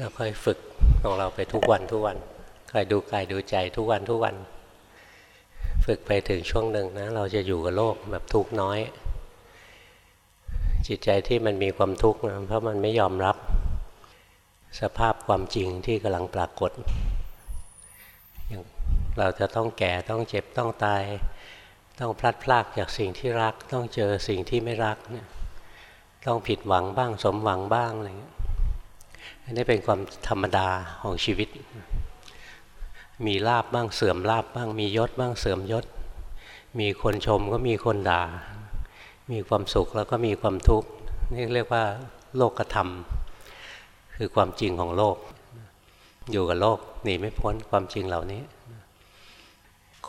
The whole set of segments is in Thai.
เราค่อยฝึกของเราไปทุกวันทุกวันคอยดูกายดูใจทุกวันทุกวัน ฝึกไปถึงช่วงหนึ่งนะ เราจะอยู่กับโลกแบบทุกน้อย จิตใจที่มันมีความทุกข์นะเพราะมันไม่ยอมรับสภาพความจริงที่กำลังปรากฏอย่างเราจะต้องแก่ต้องเจ็บต้องตาย ต้องพลัดพรากจากสิ่งที่รัก ต้องเจอสิ่งที่ไม่รักเนี่ยต้องผิดหวังบ้างสมหวังบ้างอะไรเงี้ย อันนี้เป็นความธรรมดาของชีวิต มีลาบบ้างเสื่อมลาบบ้าง มียศบ้างเสื่อมยศ มีคนชมก็มีคนด่า มีความสุขแล้วก็มีความทุกข์นี่เรียกว่าโลกธรรม คือความจริงของโลก อยู่กับโลกหนีไม่พ้นความจริงเหล่านี้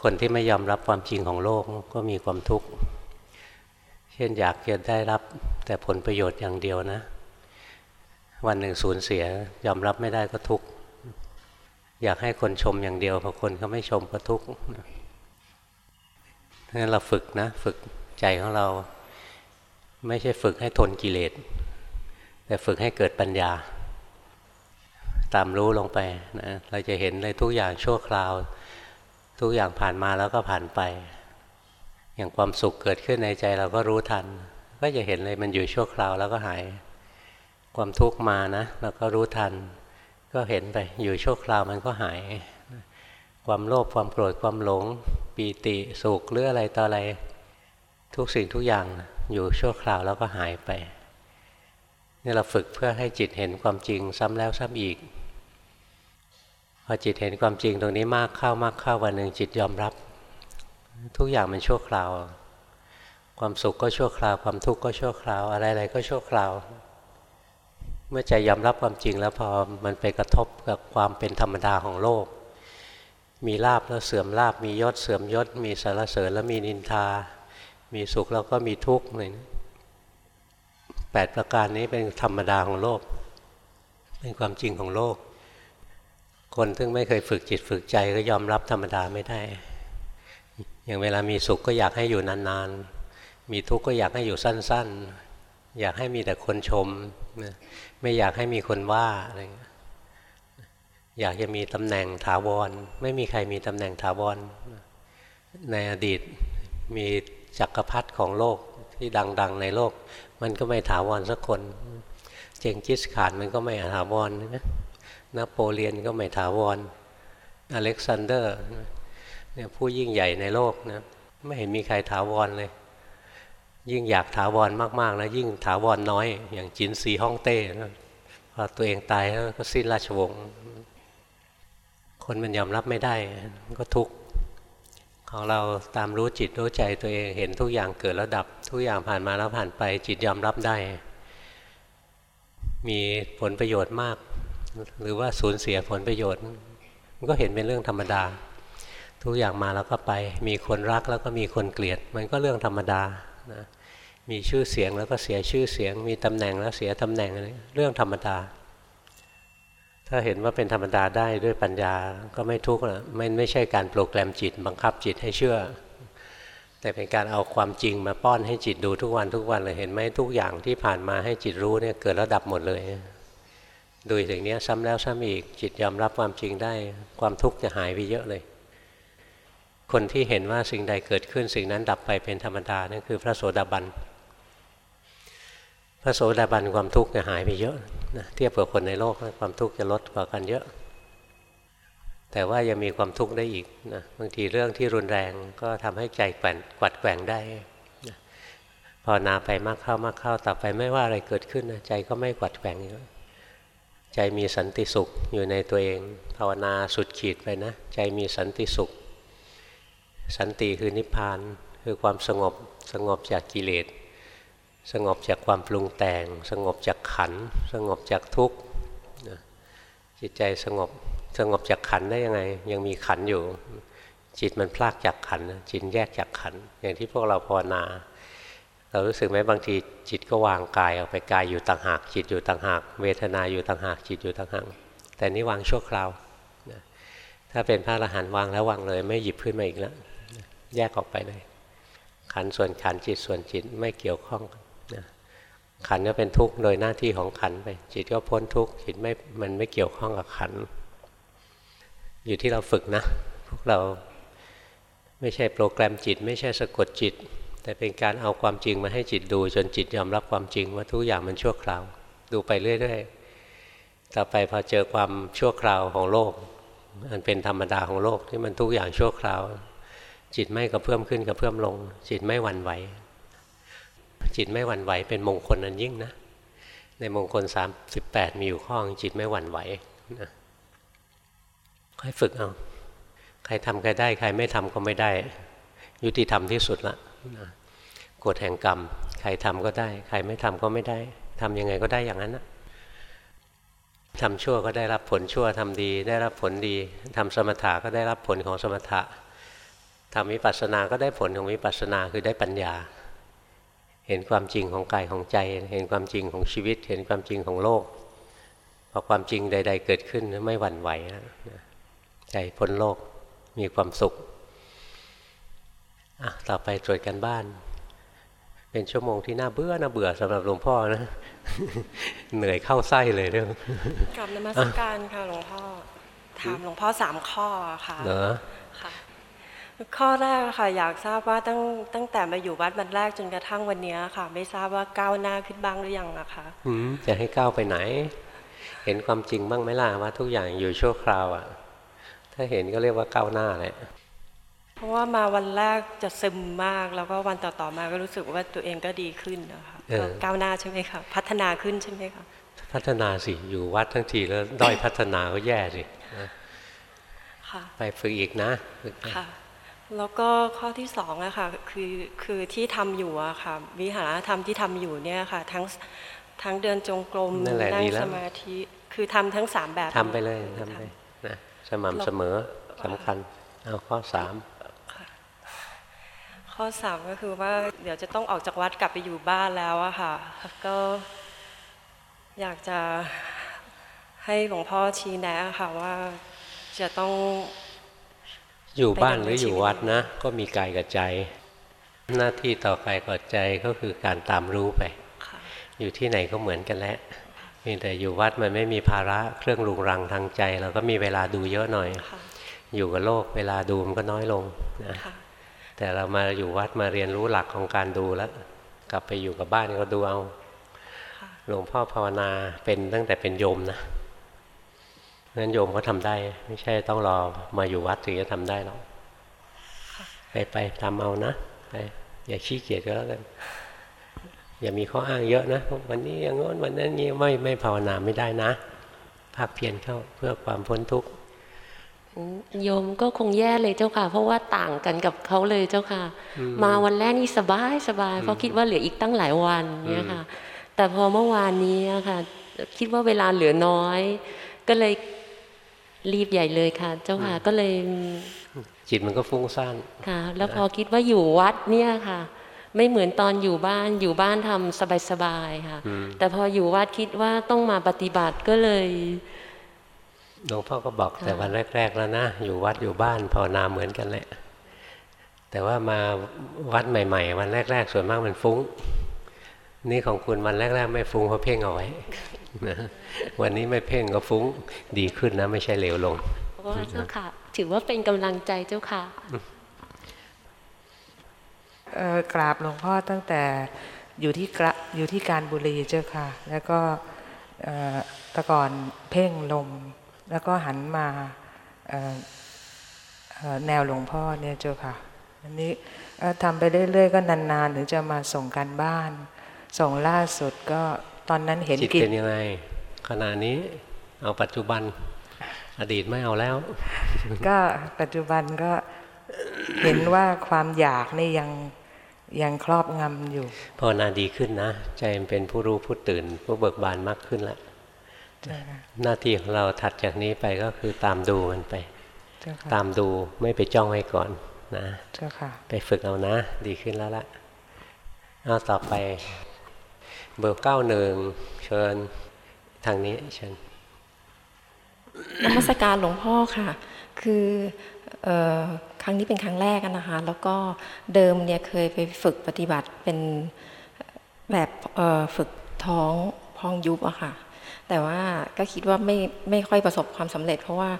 คนที่ไม่ยอมรับความจริงของโลกก็มีความทุกข์ เช่นอยากจะได้รับแต่ผลประโยชน์อย่างเดียวนะ วันหนึ่งสูญเสียยอมรับไม่ได้ก็ทุกข์อยากให้คนชมอย่างเดียวพอคนเขาไม่ชมก็ทุกข์นั้นเราฝึกนะ ฝึกใจของเรา ไม่ใช่ฝึกให้ทนกิเลสแต่ฝึกให้เกิดปัญญา ตามรู้ลงไปนะเราจะเห็นเลยทุกอย่างชั่วคราว ทุกอย่างผ่านมาแล้วก็ผ่านไป อย่างความสุขเกิดขึ้นในใจเราก็รู้ทัน ก็จะเห็นเลยมันอยู่ชั่วคราวแล้วก็หาย ความทุกข์มานะเราก็รู้ทัน ก็เห็นไปอยู่ชั่วคราวมันก็หาย ความโลภความโกรธความหลง ปีติสุขหรืออะไรต่ออะไร ทุกสิ่งทุกอย่างอยู่ชั่วคราวแล้วก็หายไปนี่เราฝึกเพื่อให้จิตเห็นความจริงซ้ำแล้วซ้ำอีก พอจิตเห็นความจริงตรงนี้มากเข้ามากเข้าวันหนึ่งจิตยอมรับ ทุกอย่างมันชั่วคราว ความสุขก็ชั่วคราว ความทุกข์ก็ชั่วคราว อะไรๆก็ชั่วคราว เมื่อใจยอมรับความจริงแล้วพอมันไปกระทบกับความเป็นธรรมดาของโลก มีลาบแล้วเสื่อมลาบมียศเสื่อมยศ มีสารเสริญแล้วมีนินทา มีสุขแล้วก็มีทุกข์เลยแปดประการนี้เป็นธรรมดาของโลก เป็นความจริงของโลก คนซึ่งไม่เคยฝึกจิตฝึกใจก็ยอมรับธรรมดาไม่ได้ อย่างเวลามีสุขก็อยากให้อยู่นานๆ มีทุกข์ก็อยากให้อยู่สั้นๆ อยากให้มีแต่คนชม ไม่อยากให้มีคนว่าอะไรเงี้ยอยากจะมีตำแหน่งถาวร ไม่มีใครมีตำแหน่งถาวร ในอดีตมีจักรพรรดิของโลกที่ดัง ๆ ในโลก มันก็ไม่ถาวรสักคน เจงกิสข่านมันก็ไม่ถาวรนะนโปเลียนก็ไม่ถาวร อเล็กซานเดอร์เนี่ยผู้ยิ่งใหญ่ในโลกนะไม่เห็นมีใครถาวรเลย ยิ่งอยากถาวรมากๆนะยิ่งถาวรน้อย อย่างจิ๋นซีฮ่องเต้พอตัวเองตายแล้วก็สิ้นราชวงศ์คนมันยอมรับไม่ได้ก็ทุกข์ของเราตามรู้จิตรู้ใจตัวเองเห็นทุกอย่างเกิดแล้วดับ ทุกอย่างผ่านมาแล้วผ่านไป จิตยอมรับได้ มีผลประโยชน์มาก หรือว่าสูญเสียผลประโยชน์ มันก็เห็นเป็นเรื่องธรรมดา ทุกอย่างมาแล้วก็ไป มีคนรักแล้วก็มีคนเกลียด มันก็เรื่องธรรมดานะ มีชื่อเสียงแล้วก็เสียชื่อเสียง มีตำแหน่งแล้วเสียตำแหน่งอะไรเรื่องธรรมดา ถ้าเห็นว่าเป็นธรรมดาได้ด้วยปัญญาก็ไม่ทุกข์นะไม่ไม่ใช่การโปรแกรมจิต บังคับจิตให้เชื่อ แต่เป็นการเอาความจริงมาป้อนให้จิตดูทุกวันทุกวันเลยเห็นไหมทุกอย่างที่ผ่านมาให้จิตรู้เนี่ยเกิดแล้วดับหมดเลยดูอย่างนี้ซ้ำแล้วซ้ำอีกจิตยอมรับความจริงได้ ความทุกข์จะหายไปเยอะเลย คนที่เห็นว่าสิ่งใดเกิดขึ้นสิ่งนั้นดับไปเป็นธรรมดานั่นคือพระโสดาบัน พระโสดาบันความทุกข์จะหายไปเยอะนะเทียบกับคนในโลกความทุกข์จะลดกว่ากันเยอะ แต่ว่ายังมีความทุกข์ได้อีกนะบางทีเรื่องที่รุนแรงก็ทำให้ใจแกว่งกวัดแกว่งได้นะพอนาไปมากเข้ามากเข้าต่อไปไม่ว่าอะไรเกิดขึ้นนะใจก็ไม่กวัดแกว่งใจมีสันติสุขอยู่ในตัวเอง ภาวนาสุดขีดไปนะ ใจมีสันติสุข สันติคือนิพพานคือความสงบสงบจากกิเลส สงบจากความปรุงแต่ง สงบจากขัน สงบจากทุกข์จิตใจสงบสงบจากขันได้ยังไง ยังมีขันอยู่ จิตมันพลากจากขันจิตแยกจากขัน อย่างที่พวกเราภาวนา เรารู้สึกไหมบางทีจิตก็วางกายออกไปกายอยู่ต่างหาก จิตอยู่ต่างหาก เวทนาอยู่ต่างหาก จิตอยู่ต่างหาก แต่นี้วางชั่วคราวถ้าเป็นพระอรหันต์วางแล้ววางเลยไม่หยิบขึ้นมาอีกแล้วแยกออกไปเลยขันส่วนขันจิตส่วนจิตไม่เกี่ยวข้องน ขันก็เป็นทุกข์โดยหน้าที่ของขันไป จิตก็พ้นทุกข์จิตไม่มันไม่เกี่ยวข้องกับขัน อยู่ที่เราฝึกนะ พวกเราไม่ใช่โปรแกรมจิต ไม่ใช่สะกดจิต แต่เป็นการเอาความจริงมาให้จิตดู จนจิตยอมรับความจริงว่าทุกอย่างมันชั่วคราว ดูไปเรื่อยๆต่อไปพอเจอความชั่วคราวของโลกมันเป็นธรรมดาของโลกที่มันทุกอย่างชั่วคราว จิตไม่กระเพื่อมขึ้นกระเพื่อมลง จิตไม่หวั่นไหว จิตไม่หวั่นไหวเป็นมงคลอันยิ่งนะ ในมงคล 38 มีอยู่ข้อจิตไม่หวั่นไหวนะค่อยฝึกเอาใครทำใครได้ ใครไม่ทำก็ไม่ได้ ยุติธรรมที่สุดละนะกฎแห่งกรรม ใครทำก็ได้ ใครไม่ทำก็ไม่ได้ทำยังไงก็ได้อย่างนั้นนะทำชั่วก็ได้รับผลชั่วทำดี ได้รับผลดีทำสมถะก็ได้รับผลของสมถะทำวิปัสสนาก็ได้ผลของวิปัสสนาคือได้ปัญญา เห็นความจริงของกายของใจ เห็นความจริงของชีวิต เห็นความจริงของโลกพอความจริงใด ๆ เกิดขึ้นไม่หวั่นไหวใจพ้นโลกมีความสุขอะต่อไปตรวจกันบ้าน เป็นชั่วโมงที่น่าเบื่อน่าเบื่อสำหรับหลวงพ่อนะ เหนื่อยเข้าไส้เลยเรื่องกลับนมัสการค่ะหลวงพ่อถามหลวงพ่อสามข้อค่ะเหรอค่ะ ข้อแรกค่ะอยากทราบว่าตั้งตั้งแต่มาอยู่วัดวันแรกจนกระทั่งวันนี้ค่ะ ไม่ทราบว่าก้าวหน้าขึ้นบ้างหรือยังนะคะอืมจะให้ก้าวไปไหน เห็นความจริงบ้างไหมล่ะว่าทุกอย่างอยู่ชั่วคราวอะ ถ้าเห็นก็เรียกว่าก้าวหน้าแหละเพราะว่ามาวันแรกจะซึมมากแล้วก็วันต่อๆมาก็รู้สึกว่าตัวเองก็ดีขึ้นนะคะก้าวหน้าใช่ไหมคะพัฒนาขึ้นใช่ไหมคะพัฒนาสิอยู่วัดทั้งทีแล้วด้อยพัฒนาก็แย่สิไปฝึกอีกนะค่ะ แล้วก็ข้อที่สองอะค่ะคือคือที่ทำอยู่อะค่ะ วิหารธรรมที่ทำอยู่เนี่ยค่ะ ทั้งทั้งเดินจงกรมนั่งสมาธิคือทำทั้งสามแบบทำไปเลยทำไปนะสม่ำเสมอสำคัญเอาข้อสามข้อสามก็คือว่าเดี๋ยวจะต้องออกจากวัดกลับไปอยู่บ้านแล้วอะค่ะก็อยากจะให้หลวงพ่อชี้แนะค่ะว่าจะต้อง อยู่บ้านหรืออยู่วัดนะ ก็มีกายกับใจ หน้าที่ต่อกายกับใจก็คือการตามรู้ไป อยู่ที่ไหนก็เหมือนกันแหละเพียงแต่อยู่วัดมันไม่มีภาระเครื่องรุงรังทางใจ เราก็มีเวลาดูเยอะหน่อย อยู่กับโลกเวลาดูมันก็น้อยลงนะแต่เรามาอยู่วัดมาเรียนรู้หลักของการดูแล้ว กลับไปอยู่กับบ้านก็ดูเอาหลวงพ่อภาวนาเป็นตั้งแต่เป็นโยมนะ นั้นโยมก็ทำได้ ไม่ใช่ต้องรอมาอยู่วัดถึงจะทำได้หรอกไปไปทำเอานะไปอย่าขี้เกียจก็แล้วกันอย่ามีข้ออ้างเยอะนะวันนี้อย่างง้นวันนั้นนี้ไม่ไม่ภาวนาไม่ได้นะภาคเพียรเข้าเพื่อความพ้นทุกข์โยมก็คงแย่เลยเจ้าค่ะ เพราะว่าต่างกันกับเขาเลยเจ้าค่ะ มาวันแรกนี่สบายสบาย เพราะคิดว่าเหลืออีกตั้งหลายวันเนี่ยค่ะ แต่พอเมื่อวานนี้ค่ะ คิดว่าเวลาเหลือน้อย ก็เลย รีบใหญ่เลยค่ะ เจ้าค่ะก็เลย จิตมันก็ฟุ้งซ่านค่ะ แล้วพอคิดว่าอยู่วัดเนี่ยค่ะ ไม่เหมือนตอนอยู่บ้านอยู่บ้านทำสบายๆค่ะ แต่พออยู่วัดคิดว่าต้องมาปฏิบัติก็เลยหลวงพ่อก็บอกแต่วันแรก ๆ แล้วนะ อยู่วัดอยู่บ้านภาวนาเหมือนกันแหละ แต่ว่ามาวัดใหม่ ๆ วันแรก ๆ ส่วนมากมันฟุ้ง นี่ของคุณวันแรก ๆ ไม่ฟุ้งเพราะเพ่งเอาไว้ นะวันนี้ไม่เพ่งก็ฟุ้งดีขึ้นนะ ไม่ใช่เหลวลงเจ้าค่ะ ถือว่าเป็นกำลังใจเจ้าค่ะกราบหลวงพ่อตั้งแต่อยู่ที่กระอยู่ที่การบุรีเจ้าค่ะ แล้วก็ตะก่อนเพ่งลม แล้วก็หันมาแนวหลวงพ่อเนี่ยเจ้าค่ะอันนี้ทำไปเรื่อยๆก็นานๆถึงจะมาส่งกันบ้าน ส่งล่าสุดก็ ตอนนั้นเห็นจิตเป็นยังไงขณะนี้เอาปัจจุบัน อดีตไม่เอาแล้ว ก็ปัจจุบันก็เห็นว่าความอยากนี่ยังยังครอบงำอยู่ภาวนาดีขึ้นนะ ใจมันเป็นผู้รู้ผู้ตื่น ผู้เบิกบานมากขึ้นแล้วหน้าที่ของเราถัดจากนี้ไปก็คือตามดูมันไป ตามดูไม่ไปจ้องไว้ก่อนนะไปฝึกเอานะ ดีขึ้นแล้วละเอาต่อไป เบอร์เก้าหนึ่งเชิญทางนี้เชิญนมัสการหลวงพ่อค่ะ คือครั้งนี้เป็นครั้งแรกนะคะ แล้วก็เดิมเนี่ยเคยไปฝึกปฏิบัติเป็นแบบฝึกท้องพองยุบอะค่ะ แต่ว่าก็คิดว่าไม่ไม่ค่อยประสบความสำเร็จ เพราะว่า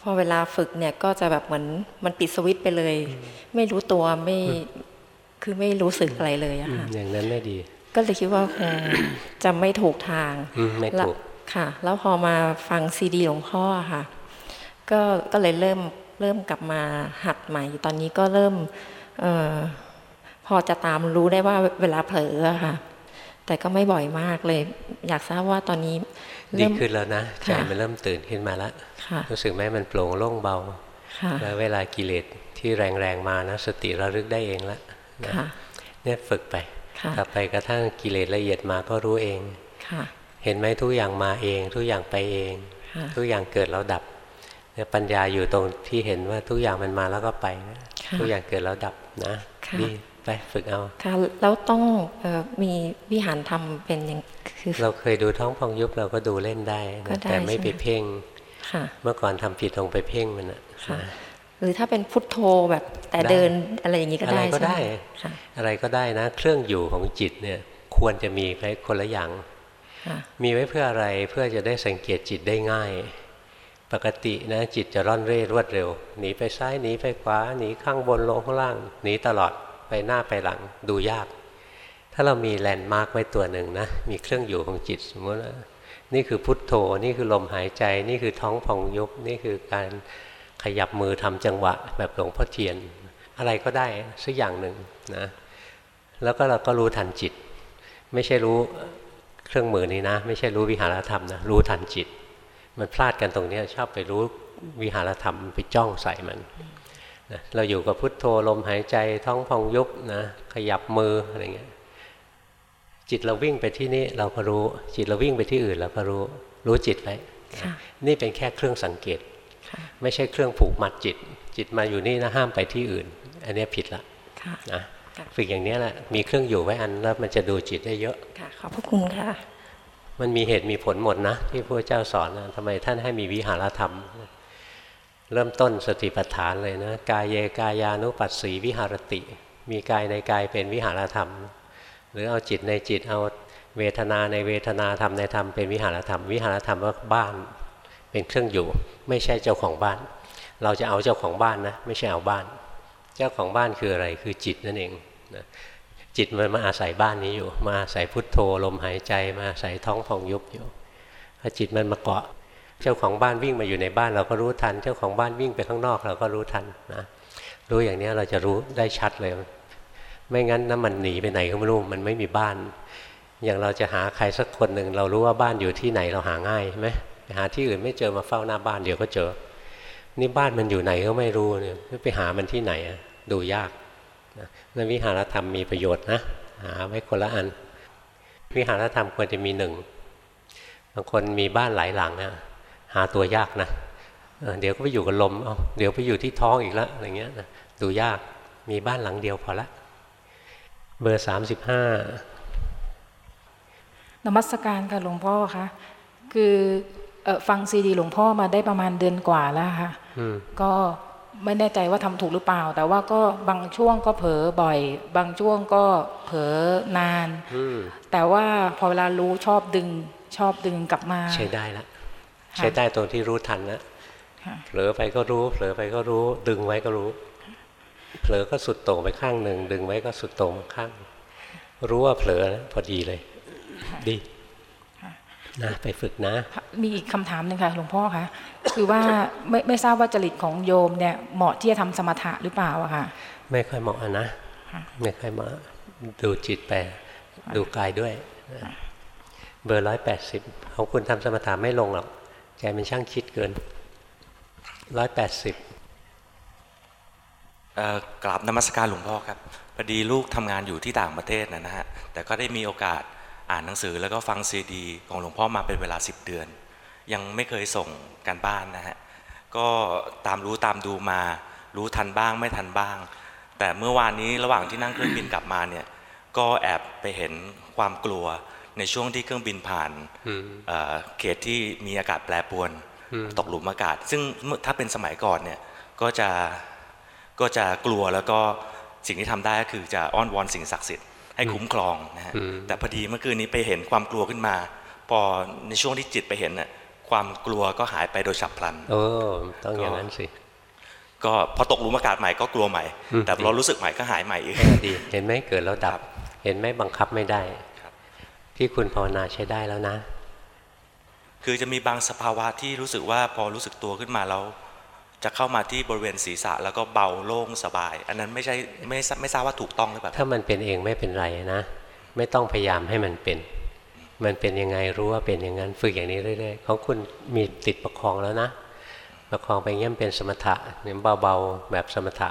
พอเวลาฝึกเนี่ยก็จะแบบเหมือนมันปิดสวิตช์ไปเลย ไม่รู้ตัวไม่คือไม่รู้สึกอะไรเลยอะอืมค่ะอย่างนั้นไม่ดี ก็เลยคิดว่าคงจะไม่ถูกทางอืมไม่ถูกแล้วค่ะ แล้วพอมาฟังซีดีหลวงพ่ออะค่ะ ก็ก็เลยเริ่มเริ่มกลับมาหัดใหม่ ตอนนี้ก็เริ่มเออพอจะตามรู้ได้ว่าเวลาเผลออะค่ะ แต่ก็ไม่บ่อยมากเลย อยากทราบว่าตอนนี้ดีเริ่มขึ้นแล้วนะใจค่ะมันเริ่มตื่นขึ้นมาแล้วค่ะรู้สึกไหมมันโปร่งโล่งเบาค่ะแล้วเวลากิเลสที่แรงๆมานะสติระลึกได้เองละนะค่ะเนี่ยฝึกไปค่ะ ต่อไปกระทั่งกิเลสละเอียดมาก็รู้เองค่ะเห็นไหมทุกอย่างมาเอง ทุกอย่างไปเองค่ะทุกอย่างเกิดแล้วดับเนี่ยปัญญาอยู่ตรงที่เห็นว่าทุกอย่างมันมาแล้วก็ไปนะค่ะทุกอย่างเกิดแล้วดับนะค่ะดีไปฝึกเอาค่ะแล้วต้องเอ่อมีวิหารธรรมเป็นอย่างคือเราเคยดูท้องพองยุบเราก็ดูเล่นได้ก็นะได้แต่ไม่ใช่ไหมไปเพ่งค่ะเมื่อก่อนทำผิดลงไปเพ่งมันอะค่ะนะ หรือถ้าเป็นพุทโธแบบแต่ได้เดินอะไรอย่างนี้ก็อะไรได้ก็ใช่ไหมได้ค่ะอะไรก็ได้นะ เครื่องอยู่ของจิตเนี่ยควรจะมีไว้คนละอย่างค่ะมีไว้เพื่ออะไรเพื่อจะได้สังเกตจิตได้ง่าย ปกตินะจิตจะร่อนเร่รวดเร็ว หนีไปซ้ายหนีไปขวาหนีข้างบนลงข้างล่างหนีตลอดไปหน้าไปหลังดูยาก ถ้าเรามีแลนด์มาร์กไว้ตัวหนึ่งนะมีเครื่องอยู่ของจิตสมมติว่านี่คือพุทโธนี่คือลมหายใจ นี่คือท้องพองยุบนี่คือการ ขยับมือทำจังหวะ แบบหลวงพ่อเทียน อะไรก็ได้สักอย่างหนึ่งนะแล้วก็เราก็รู้ทันจิต ไม่ใช่รู้เครื่องมือนี้นะ ไม่ใช่รู้วิหารธรรมนะรู้ทันจิต มันพลาดกันตรงเนี้ยชอบไปรู้วิหารธรรมไปจ้องใส่มันนะเราอยู่กับพุทโธลมหายใจท้องพองยุบนะขยับมืออะไรเงี้ยจิตเราวิ่งไปที่นี่เราก็รู้ จิตเราวิ่งไปที่อื่นเราก็รู้ รู้จิตไว้ค่ะนี่เป็นแค่เครื่องสังเกตค่ะ ไม่ใช่เครื่องผูกมัดจิต จิตมาอยู่นี่นะห้ามไปที่อื่น อันเนี้ยผิดละค่ะนะค่ะฝึกอย่างเนี้ยแหละมีเครื่องอยู่ไว้อันแล้วมันจะดูจิตได้เยอะค่ะขอบพระคุณค่ะ มันมีเหตุมีผลหมดนะ ที่พระเจ้าสอนนะทำไมท่านให้มีวิหารธรรม เริ่มต้นสติปัฏฐานเลยนะกายเยกายานุปัสสีวิหารติ มีกายในกายเป็นวิหารธรรม หรือเอาจิตในจิตเอาเวทนาในเวทนาธรรมในธรรมเป็นวิหารธรรม วิหารธรรมว่าบ้าน เป็นเครื่องอยู่ ไม่ใช่เจ้าของบ้าน เราจะเอาเจ้าของบ้านนะไม่ใช่เอาบ้าน เจ้าของบ้านคืออะไรคือจิตนั่นเองนะจิตมันมาอาศัยบ้านนี้อยู่ มาอาศัยพุทโธลมหายใจ มาอาศัยท้องพองยุบอยู่พอจิตมันมาเกาะ เจ้าของบ้านวิ่งมาอยู่ในบ้านเราก็รู้ทัน เจ้าของบ้านวิ่งไปข้างนอกเราก็รู้ทันนะรู้อย่างนี้เราจะรู้ได้ชัดเลย ไม่งั้นนะมันหนีไปไหนก็ไม่รู้มันไม่มีบ้าน อย่างเราจะหาใครสักคนหนึ่งเรารู้ว่าบ้านอยู่ที่ไหนเราหาง่ายใช่ไหม หาที่อื่นไม่เจอมาเฝ้าหน้าบ้านเดี๋ยวก็เจอ นี่บ้านมันอยู่ไหนก็ไม่รู้เนี่ยไปหามันที่ไหนอะดูยากนะนั่นวิหารธรรมมีประโยชน์นะหาไว้คนละอัน วิหารธรรมควรจะมีหนึ่งบางคนมีบ้านหลายหลังนะหาตัวยากนะเดี๋ยวก็ไปอยู่กับลมเอาเดี๋ยวไปอยู่ที่ท้องอีกล้วอะไรเงี้ยนะดูยากมีบ้านหลังเดียวพอละ เบอร์สามสิบห้านมัสการค่ะหลวงพ่อคะคือ ฟังซีดีหลวงพ่อมาได้ประมาณเดือนกว่าแล้วค่ะอืมก็ไม่แน่ใจว่าทำถูกหรือเปล่า แต่ว่าก็บางช่วงก็เผลอบ่อย บางช่วงก็เผลอนานอืมแต่ว่าพอเวลารู้ชอบดึงชอบดึงกลับมา ใช้ได้ละค่ะใช้ได้ตรงที่รู้ทันนะค่ะเผลอไปก็รู้ เผลอไปก็รู้ ดึงไว้ก็รู้ เผลอก็สุดโต่งไปข้างหนึ่งดึงไว้ก็สุดโต่งข้าง รู้ว่าเผลอนะพอดีเลย ดี นะไปฝึกนะ มีอีกคำถามหนึ่งค่ะหลวงพ่อคะคือว่าไม่ไม่ทราบว่าจริตของโยมเนี่ยเหมาะที่จะทำสมถะหรือเปล่าอะค่ะ ไม่ค่อยเหมาะนะค่ะไม่ค่อยเหมาะดูจิตไปดูกายด้วยนะเบอร์ร้อยแปดสิบของคุณทำสมถะไม่ลงหรอกใจมันช่างคิดเกินร้อยแปดสิบเอ่อกราบนมัสการหลวงพ่อครับพอดีลูกทำงานอยู่ที่ต่างประเทศนะนะฮะแต่ก็ได้มีโอกาส อ่านหนังสือแล้วก็ฟังซีดีของหลวงพ่อมาเป็นเวลา 10 เดือน ยังไม่เคยส่งกันบ้านนะฮะก็ตามรู้ตามดูมา รู้ทันบ้างไม่ทันบ้าง แต่เมื่อวานนี้ระหว่างที่นั่งเครื่องบินกลับมาเนี่ยก็แอบไปเห็นความกลัวในช่วงที่เครื่องบินผ่านอืมเอ่อเขตที่มีอากาศแปรปรวนอืมตกหลุมอากาศ ซึ่งเมื่อถ้าเป็นสมัยก่อนเนี่ยก็จะก็จะกลัวแล้วก็สิ่งที่ทำได้ก็คือจะอ้อนวอนสิ่งศักดิ์สิทธิ์ ให้คุ้มครองนะฮะอืมแต่พอดีเมื่อคืนนี้ไปเห็นความกลัวขึ้นมา พอในช่วงที่จิตไปเห็นน่ะความกลัวก็หายไปโดยฉับพลันโอ้ต้องอย่างนั้นสิก็พอตกหลุมอากาศใหม่ก็กลัวใหม่อืมแต่เรารู้สึกใหม่ก็หายใหม่อีกเออดีเห็นไหมเกิดแล้วดับ เห็นไหมบังคับไม่ได้ครับที่คุณภาวนาใช้ได้แล้วนะ คือจะมีบางสภาวะที่รู้สึกว่าพอรู้สึกตัวขึ้นมาแล้ว จะเข้ามาที่บริเวณศีรษะแล้วก็เบาโล่งสบาย อันนั้นไม่ใช่ไม่ทราบไม่ทราบว่าถูกต้องหรือเปล่าถ้ามันเป็นเองไม่เป็นไรนะ ไม่ต้องพยายามให้มันเป็น มันเป็นยังไงรู้ว่าเป็นอย่างนั้นฝึกอย่างนี้เรื่อยๆของคุณมีติดประคองแล้วนะ ประคองไปเงี้ยมันเป็นสมถะเนี่ยเบาๆแบบสมถะ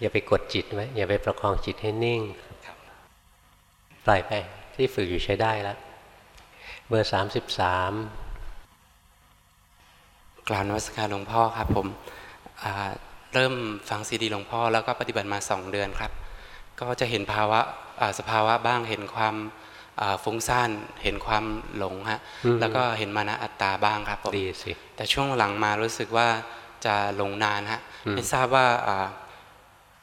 อย่าไปกดจิตไว้อย่าไปประคองจิตให้นิ่งครับปล่อยไปที่ฝึกอยู่ใช้ได้แล้วเบอร์สามสิบสาม กล่าวนวัสการหลวงพ่อครับผมอ่าเริ่มฟังซีดีหลวงพ่อแล้วก็ปฏิบัติมาสองเดือนครับ ก็จะเห็นภาวะอ่าสภาวะบ้างเห็นความอ่าฟุ้งซ่านเห็นความหลงฮะแล้วก็เห็นมานะอัตตาบ้างครับผมดีสิแต่ช่วงหลังมารู้สึกว่าจะหลงนานฮะอืมไม่ทราบว่าอ่า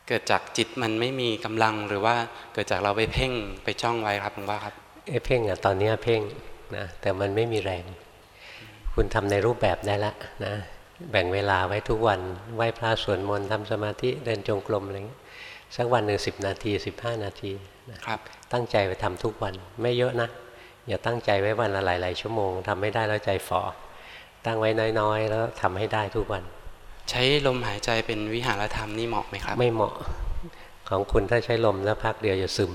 เกิดจากจิตมันไม่มีกำลังหรือว่าเกิดจากเราไปเพ่งไปจ้องไว้ครับหลวงพ่อครับไอ้เพ่งอะตอนเนี้ยเพ่งนะแต่มันไม่มีแรง คุณทำในรูปแบบได้ละนะแบ่งเวลาไว้ทุกวันไหว้พระสวดมนต์ทำสมาธิเดินจงกรมอะไรเงี้ยสักวันหนึ่งสิบนาทีสิบห้านาทีนะครับตั้งใจไปทำทุกวันไม่เยอะนะอย่าตั้งใจไว้วันละหลายๆชั่วโมงทำไม่ได้แล้วใจฝ่อตั้งไว้น้อยๆ แล้วทำให้ได้ทุกวัน ใช้ลมหายใจเป็นวิหารธรรมนี่เหมาะไหมครับ ไม่เหมาะของคุณถ้าใช้ลมแล้วพักเดียวจะซึม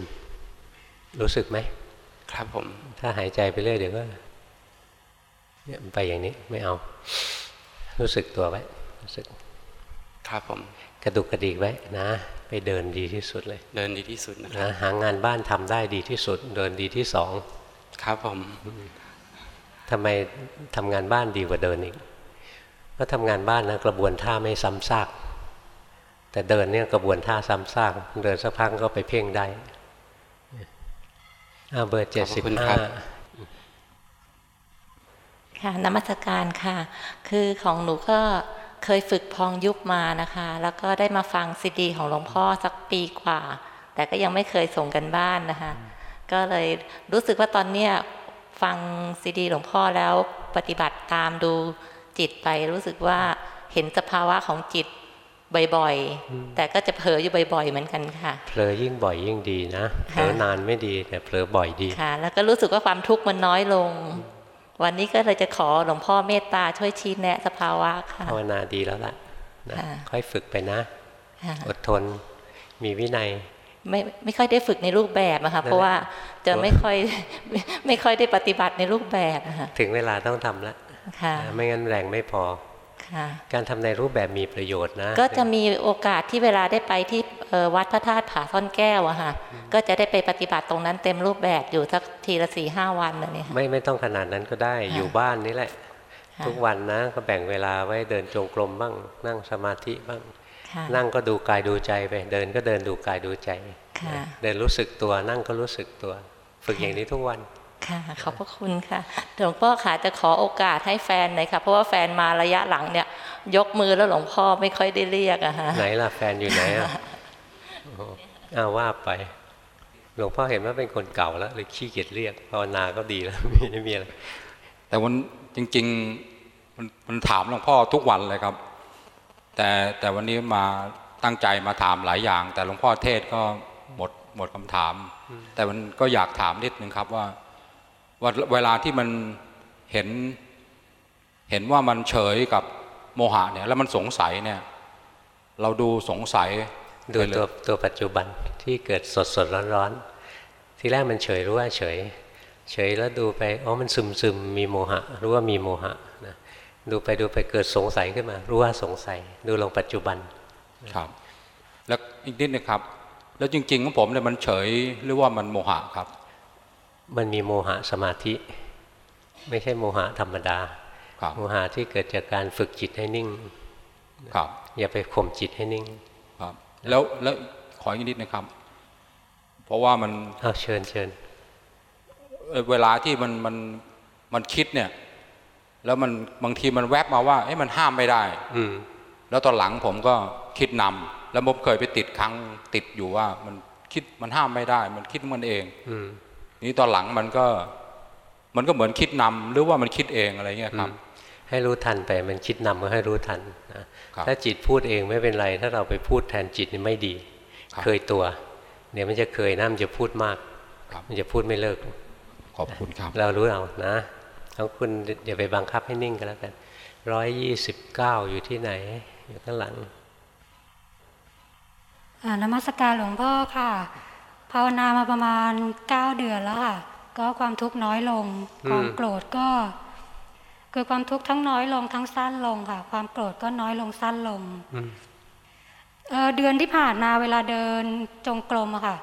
รู้สึกไหมครับผม ถ้าหายใจไปเรื่อยเดี๋ยวก็ เนี่ยไปอย่างนี้ไม่เอา รู้สึกตัวไว้รู้สึกครับผมกระดุกกระดิกไว้นะ ไปเดินดีที่สุดเลย เดินดีที่สุดนะครันะบหางานบ้านทำได้ดีที่สุด เดินดีที่สองครับผมทำไมทำงานบ้านดีกว่าเดินอีกเพราะทำงานบ้านนะกระบวนท่าไม่ซ้ำซากแต่เดินเนี่ยกระบวนท่าซ้ำซากเดินสักพักก็ไปเพ่งได้อ้าวเบอร์เจ็ดสิบห้า ค่ะนมัสการค่ะ คือของหนูก็เคยฝึกพองยุบมานะคะ แล้วก็ได้มาฟังซีดี ของหลวงพ่อสักปีกว่า แต่ก็ยังไม่เคยส่งกันบ้านนะคะ ก็เลยรู้สึกว่าตอนเนี้ยฟังซีดี หลวงพ่อแล้วปฏิบัติตามดูจิตไปรู้สึกว่าเห็นสภาวะของจิตบ่อยๆ แต่ก็จะเผลออยู่บ่อยๆ เหมือนกันค่ะ เผลอยิ่งบ่อยยิ่งดีนะ เผลอนานไม่ดีแต่เผลอบ่อยดี ค่ะ แล้วก็รู้สึกว่าความทุกข์มันน้อยลง วันนี้ก็เลยจะขอหลวงพ่อเมตตาช่วยชี้แนะสภาวะค่ะภาวนาดีแล้วล่ะนะค่ะค่อยฝึกไปนะค่ะอดทนมีวินัยไม่ไม่ค่อยได้ฝึกในรูปแบบอะค่ะนั่นแหละเพราะว่าจะไม่ค่อยไม่ไม่ค่อยได้ปฏิบัติในรูปแบบอะค่ะถึงเวลาต้องทำแล้วค่ะนะไม่งั้นแรงไม่พอค่ะ การทำในรูปแบบมีประโยชน์นะ ก็จะมีโอกาสที่เวลาได้ไปที่เอ่อวัดพระธาตุผาซ่อนแก้วอะค่ะ ก็จะได้ไปปฏิบัติตรงนั้นเต็มรูปแบบอยู่สักทีละสี่ห้าวันเลยเนี่ยค่ะไม่ไม่ต้องขนาดนั้นก็ได้ค่ะอยู่บ้านนี่แหละค่ะทุกวันนะก็แบ่งเวลาไว้เดินจงกรมบ้าง นั่งสมาธิบ้างค่ะนั่งก็ดูกายดูใจไป เดินก็เดินดูกายดูใจค่ะนะเดินรู้สึกตัวนั่งก็รู้สึกตัว ฝึกอย่างนี้ทุกวัน ค่ะขอบพระคุณค่ะหลวงพ่อค่ะจะขอโอกาสให้แฟนหน่อยค่ะเพราะว่าแฟนมาระยะหลังเนี่ย ยกมือแล้วหลวงพ่อไม่ค่อยได้เรียกอะฮะไหนล่ะแฟนอยู่ไหนอะโอ้โหอ้าวว่าไป หลวงพ่อเห็นว่าเป็นคนเก่าแล้วเลยขี้เกียจเรียกภาวนาก็ดีแล้วไม่มีอะไรแต่วันจริง ๆมันมันถามหลวงพ่อทุกวันเลยครับ แต่แต่วันนี้มาตั้งใจมาถามหลายอย่าง แต่หลวงพ่อเทศก็หมดหมดคำถาม แต่มันก็อยากถามนิดนึงครับว่า ว่าเวลาที่มันเห็นเห็นว่ามันเฉยกับโมหะเนี่ยแล้วมันสงสัยเนี่ยเราดูสงสัยดูไปเลยตัวตัวปัจจุบันที่เกิดสดสดร้อนร้อนๆทีแรกมันเฉยรู้ว่าเฉย เฉยแล้วดูไปอ๋อมันซึมซึมมีโมหะ รู้ว่ามีโมหะนะดูไปดูไปเกิดสงสัยขึ้นมา รู้ว่าสงสัย ดูลงปัจจุบันครับ แล้วอีกนิดนึงครับ แล้วจริงๆของผมเนี่ยมันเฉยหรือว่ามันโมหะครับ มันมีโมหะสมาธิ ไม่ใช่โมหะธรรมดาครับโมหะที่เกิดจากการฝึกจิตให้นิ่งครับอย่าไปข่มจิตให้นิ่ง ครับ แล้วแล้วขออีกนิดนะครับ เพราะว่ามันเอาเชิญเชิญเอ่อเวลาที่มันมันมันคิดเนี่ย แล้วมันบางทีมันแวบมาว่าเอ้มันห้ามไม่ได้ อืมแล้วตอนหลังผมก็คิดนำแล้วผมเคยไปติดครั้งติดอยู่ว่ามันคิดมันห้ามไม่ได้ มันคิดมันเอง อืม นี่ตอนหลังมันก็มันก็เหมือนคิดนำหรือว่ามันคิดเองอะไรเงี้ยครับ ให้รู้ทันไปมันคิดนำก็ให้รู้ทันนะครับถ้าจิตพูดเองไม่เป็นไร ถ้าเราไปพูดแทนจิตนี่ไม่ดีครับเคยตัวเดี๋ยวมันจะเคยนะมันจะพูดมากครับมันจะพูดไม่เลิก ขอบคุณครับ เรารู้เอานะของคุณอย่าไปบังคับให้นิ่งกันแล้วกันร้อยยี่สิบเก้าอยู่ที่ไหน อยู่ข้างหลังอ่านมัสการหลวงพ่อค่ะ ภาวนามาประมาณเก้าเดือนแล้วค่ะ ก็ความทุกข์น้อยลงอืมความโกรธก็ คือความทุกข์ทั้งน้อยลงทั้งสั้นลงค่ะ ความโกรธก็น้อยลงสั้นลงอืมเอ่อเดือนที่ผ่านมาเวลาเดินจงกรมอะค่ะ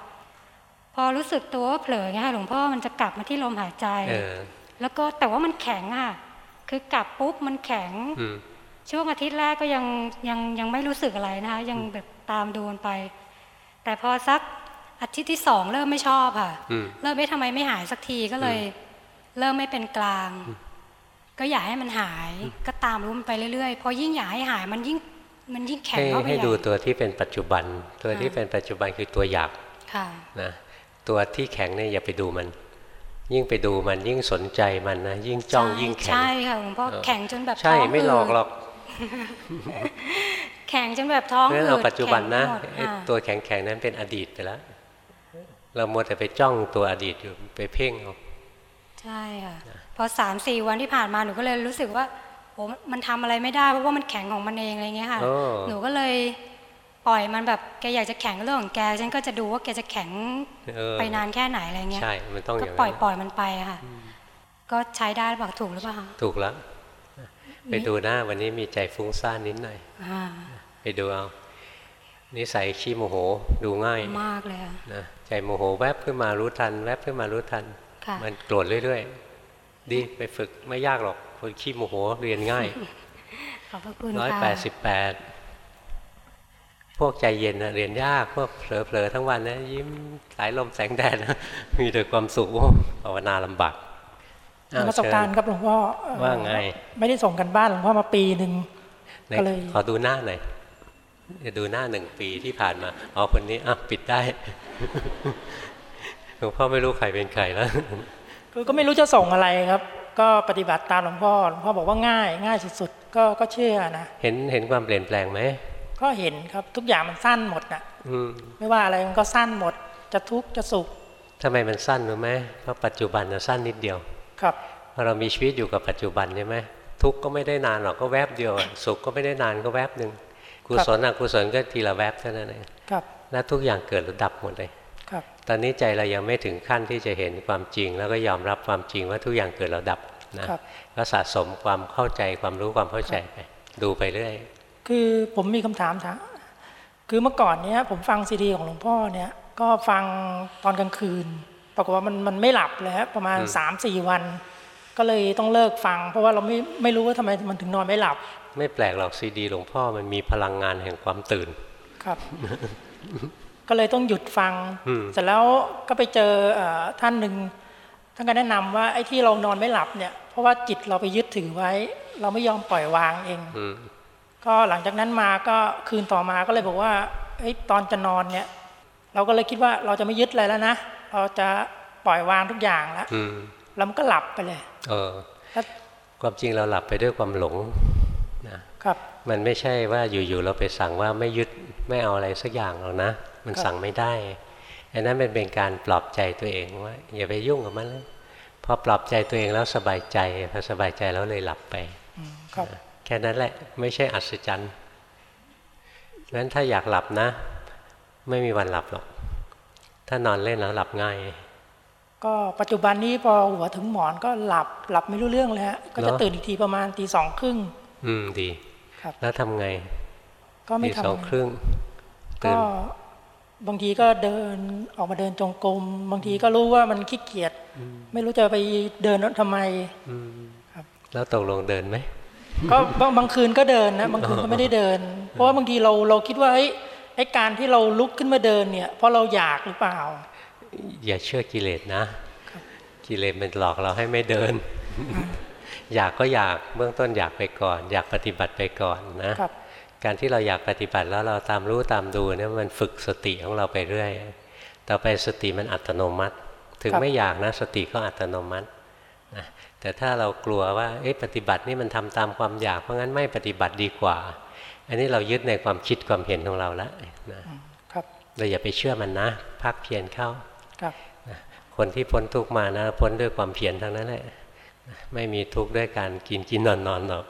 พอรู้สึกตัวว่าเผลอไงค่ะหลวงพ่อมันจะกลับมาที่ลมหายใจเออแล้วก็แต่ว่ามันแข็งอะคือกลับปุ๊บมันแข็งอืมช่วงอาทิตย์แรกก็ยังยังยังไม่รู้สึกอะไรนะคะยังแบบตามดูมันไป แต่พอสัก อาทิตย์ที่สองเริ่มไม่ชอบค่ะอืมเริ่มไม่ทำไมไม่หายสักทีก็เลย เริ่มไม่เป็นกลาง ก็อยากให้มันหายก็ตามรู้มันไปเรื่อยๆพอยิ่งอยากให้หายมันยิ่งมันยิ่งแข็งให้เข้าไปให้ใหญ่ดูตัวที่เป็นปัจจุบัน ตัวที่เป็นปัจจุบันคือตัวอยากค่ะนะตัวที่แข็งเนี่ยอย่าไปดูมัน ยิ่งไปดูมันยิ่งสนใจมันนะยิ่งจ้องใช่ยิ่งแข็งใช่ค่ะหลวงพ่อเออแข็งจนแบบใช่ท้องไม่หลอกดหรอก แข็งจนแบบท้องเพราะฉะนั้นอืเอาดปัจจุบันนะแข็งไปหมดไอ้อ่าตัวแข็งๆนั้นเป็นอดีตไปแล้ว เรามัวแต่ไปจ้องตัวอดีตอยู่ไปเพ่งเอาใช่ค่ะพอสามสี่วันที่ผ่านมาหนูก็เลยรู้สึกว่าโอ้มันทำอะไรไม่ได้เพราะว่ามันแข็งของมันเองอะไรเงี้ยค่ะโอ้หนูก็เลยปล่อยมันแบบแกอยากจะแข็งก็เรื่องของแกฉันก็จะดูว่าแกจะแข็งเออไปนานแค่ไหนอะไรเงี้ยใช่มันต้องอก็ย่างปล่อยนั้นปล่อยมันไปอะค่ะ ก็ใช้ได้หรือเปล่าถูกหรือเปล่าคะถูกแล้วไปดูหน้าวันนี้มีใจฟุ้งซ่านนิดหน่อยอ่าไปดูเอา นิสัยขี้โมโหดูง่ายมากเลยค่ะนะใจโมโหแวบขึ้นมารู้ทัน แวบขึ้นมารู้ทันค่ะมันโกรธเรื่อยๆดีไปฝึกไม่ยากหรอกคนขี้โมโหเรียนง่ายขอบพระคุณร้อยค่ะแปดสิบแปดพวกใจเย็นนะเรียนยากพวกเผลอๆทั้งวันนะยิ้มสายลมแสงแดดนะมีแต่ความสุขโอ้ภาวนาลำบากนอ้วมัสการเชิญครับหลวงพ่อเอ่อว่าไง ไม่ได้ส่งกันบ้านหลวงพ่อมาปีหนึ่งไหนก็เลยขอดูหน้าหน่อยจะ ดูหน้าหนึ่งปีที่ผ่านมาอ๋อคนนี้อะปิดได้หลวงพ่อไม่รู้ใครเป็นใครแล้วคือก็ไม่รู้จะส่งอะไรครับ ก็ปฏิบัติตามหลวงพ่อหลวงพ่อบอกว่าง่าย ง่ายสุดๆก็ก็เชื่อนะเห็นเห็นความเปลี่ยนแปลงไหมก็เห็นครับทุกอย่างมันสั้นหมดนะอืมไม่ว่าอะไรมันก็สั้นหมด จะทุกข์จะสุขทำไมมันสั้นรู้ไหมเพราะปัจจุบันน่ะสั้นนิดเดียว ครับพอเรามีชีวิตอยู่กับปัจจุบันใช่ไหมทุกข์ก็ไม่ได้นานหรอกก็แวบเดียวอะสุขก็ไม่ได้นานก็แวบหนึ่ง กุศลอกุศลก็ทีละแวบเท่านั้นเองครับแล้วทุกอย่างเกิดแล้วดับหมดเลยครับตอนนี้ใจเรายังไม่ถึงขั้นที่จะเห็นความจริง แล้วก็ยอมรับความจริงว่าทุกอย่างเกิดแล้วดับนะครับก็สะสมความเข้าใจความรู้ความเข้าใจไปดูไปเรื่อย คือผมมีคำถามถามคือเมื่อก่อนเนี้ยผมฟังซีดีของหลวงพ่อเนี่ยก็ฟังตอนกลางคืน ปรากฏว่ามันมันไม่หลับเลยฮะประมาณสามสี่วัน ก็เลยต้องเลิกฟัง เพราะว่าเราไม่ไม่รู้ว่าทำไมมันถึงนอนไม่หลับ ไม่แปลกหรอกซีดีหลวงพ่อมันมีพลังงานแห่งความตื่น ครับ ก็เลยต้องหยุดฟังอืมเสร็จแล้วก็ไปเจอเอ่อท่านหนึ่งท่านก็แนะนำว่าไอ้ที่เรานอนไม่หลับเนี่ย เพราะว่าจิตเราไปยึดถือไว้ เราไม่ยอมปล่อยวางเองอืมก็หลังจากนั้นมาก็คืนต่อมาก็เลยบอกว่าเอ้ยตอนจะนอนเนี่ย เราก็เลยคิดว่าเราจะไม่ยึดอะไรแล้วนะเราจะปล่อยวางทุกอย่างแล้วอืมแล้วมันก็หลับไปเลย เออแล้วความจริงเราหลับไปด้วยความหลงนะ ครับมันไม่ใช่ว่าอยู่ๆเราไปสั่งว่าไม่ยึดไม่เอาอะไรสักอย่างหรอกนะ มันครับสั่งไม่ได้อันนั้นมันเป็นการปลอบใจตัวเองว่าอย่าไปยุ่งกับมันเลยพอปลอบใจตัวเองแล้วสบายใจพอสบายใจแล้วเลยหลับไปอืมครับแค่นั้นแหละไม่ใช่อัศจรรย์เพราะฉะนั้นถ้าอยากหลับนะ ไม่มีวันหลับหรอก ถ้านอนเล่นแล้วหลับง่าย ก็ปัจจุบันนี้พอหัวถึงหมอนก็หลับหลับไม่รู้เรื่องเลยฮะก็จะเหรอตื่นอีกทีประมาณตีสองครึ่งอืมดี ครับ แล้วทำไง ก็ไม่ตีทำสองครึ่งตื่ก็นบางทีก็เดินออกมาเดินจงกรมบางทีก็รู้ว่ามันขี้เกียจไม่รู้จะไปเดินทำไมอืมครับ แล้วตกลงเดินไหมก็บางบางคืนก็เดินนะบางคืนก็ไม่ได้เดิน เพราะว่าบางทีเราเราคิดว่าเอ้ยไอ้การที่เราลุกขึ้นมาเดินเนี่ย เพราะเราอยากหรือเปล่า อย่าเชื่อกิเลสนะ กิเลสมันหลอกเราให้ไม่เดิน อยากก็อยากเบื้องต้นอยากไปก่อน อยากปฏิบัติไปก่อนนะครับการที่เราอยากปฏิบัติแล้วเราตามรู้ตามดูเนี่ยมันฝึกสติของเราไปเรื่อย ต่อไปสติมันอัตโนมัติ ถึงไม่อยากนะสติก็อัตโนมัตินะแต่ถ้าเรากลัวว่าเอ๊ะปฏิบัตินี่มันทำตามความอยากเพราะงั้นไม่ปฏิบัติดีกว่า อันนี้เรายึดในความคิดความเห็นของเราแล้วนะครับเราอย่าไปเชื่อมันนะพักเพียรเข้าครับคนที่พ้นทุกข์มานะพ้นด้วยความเพียรทั้งนั้นแหละ ไม่มีทุกข์ด้วยการกินกินนอนนอนหรอก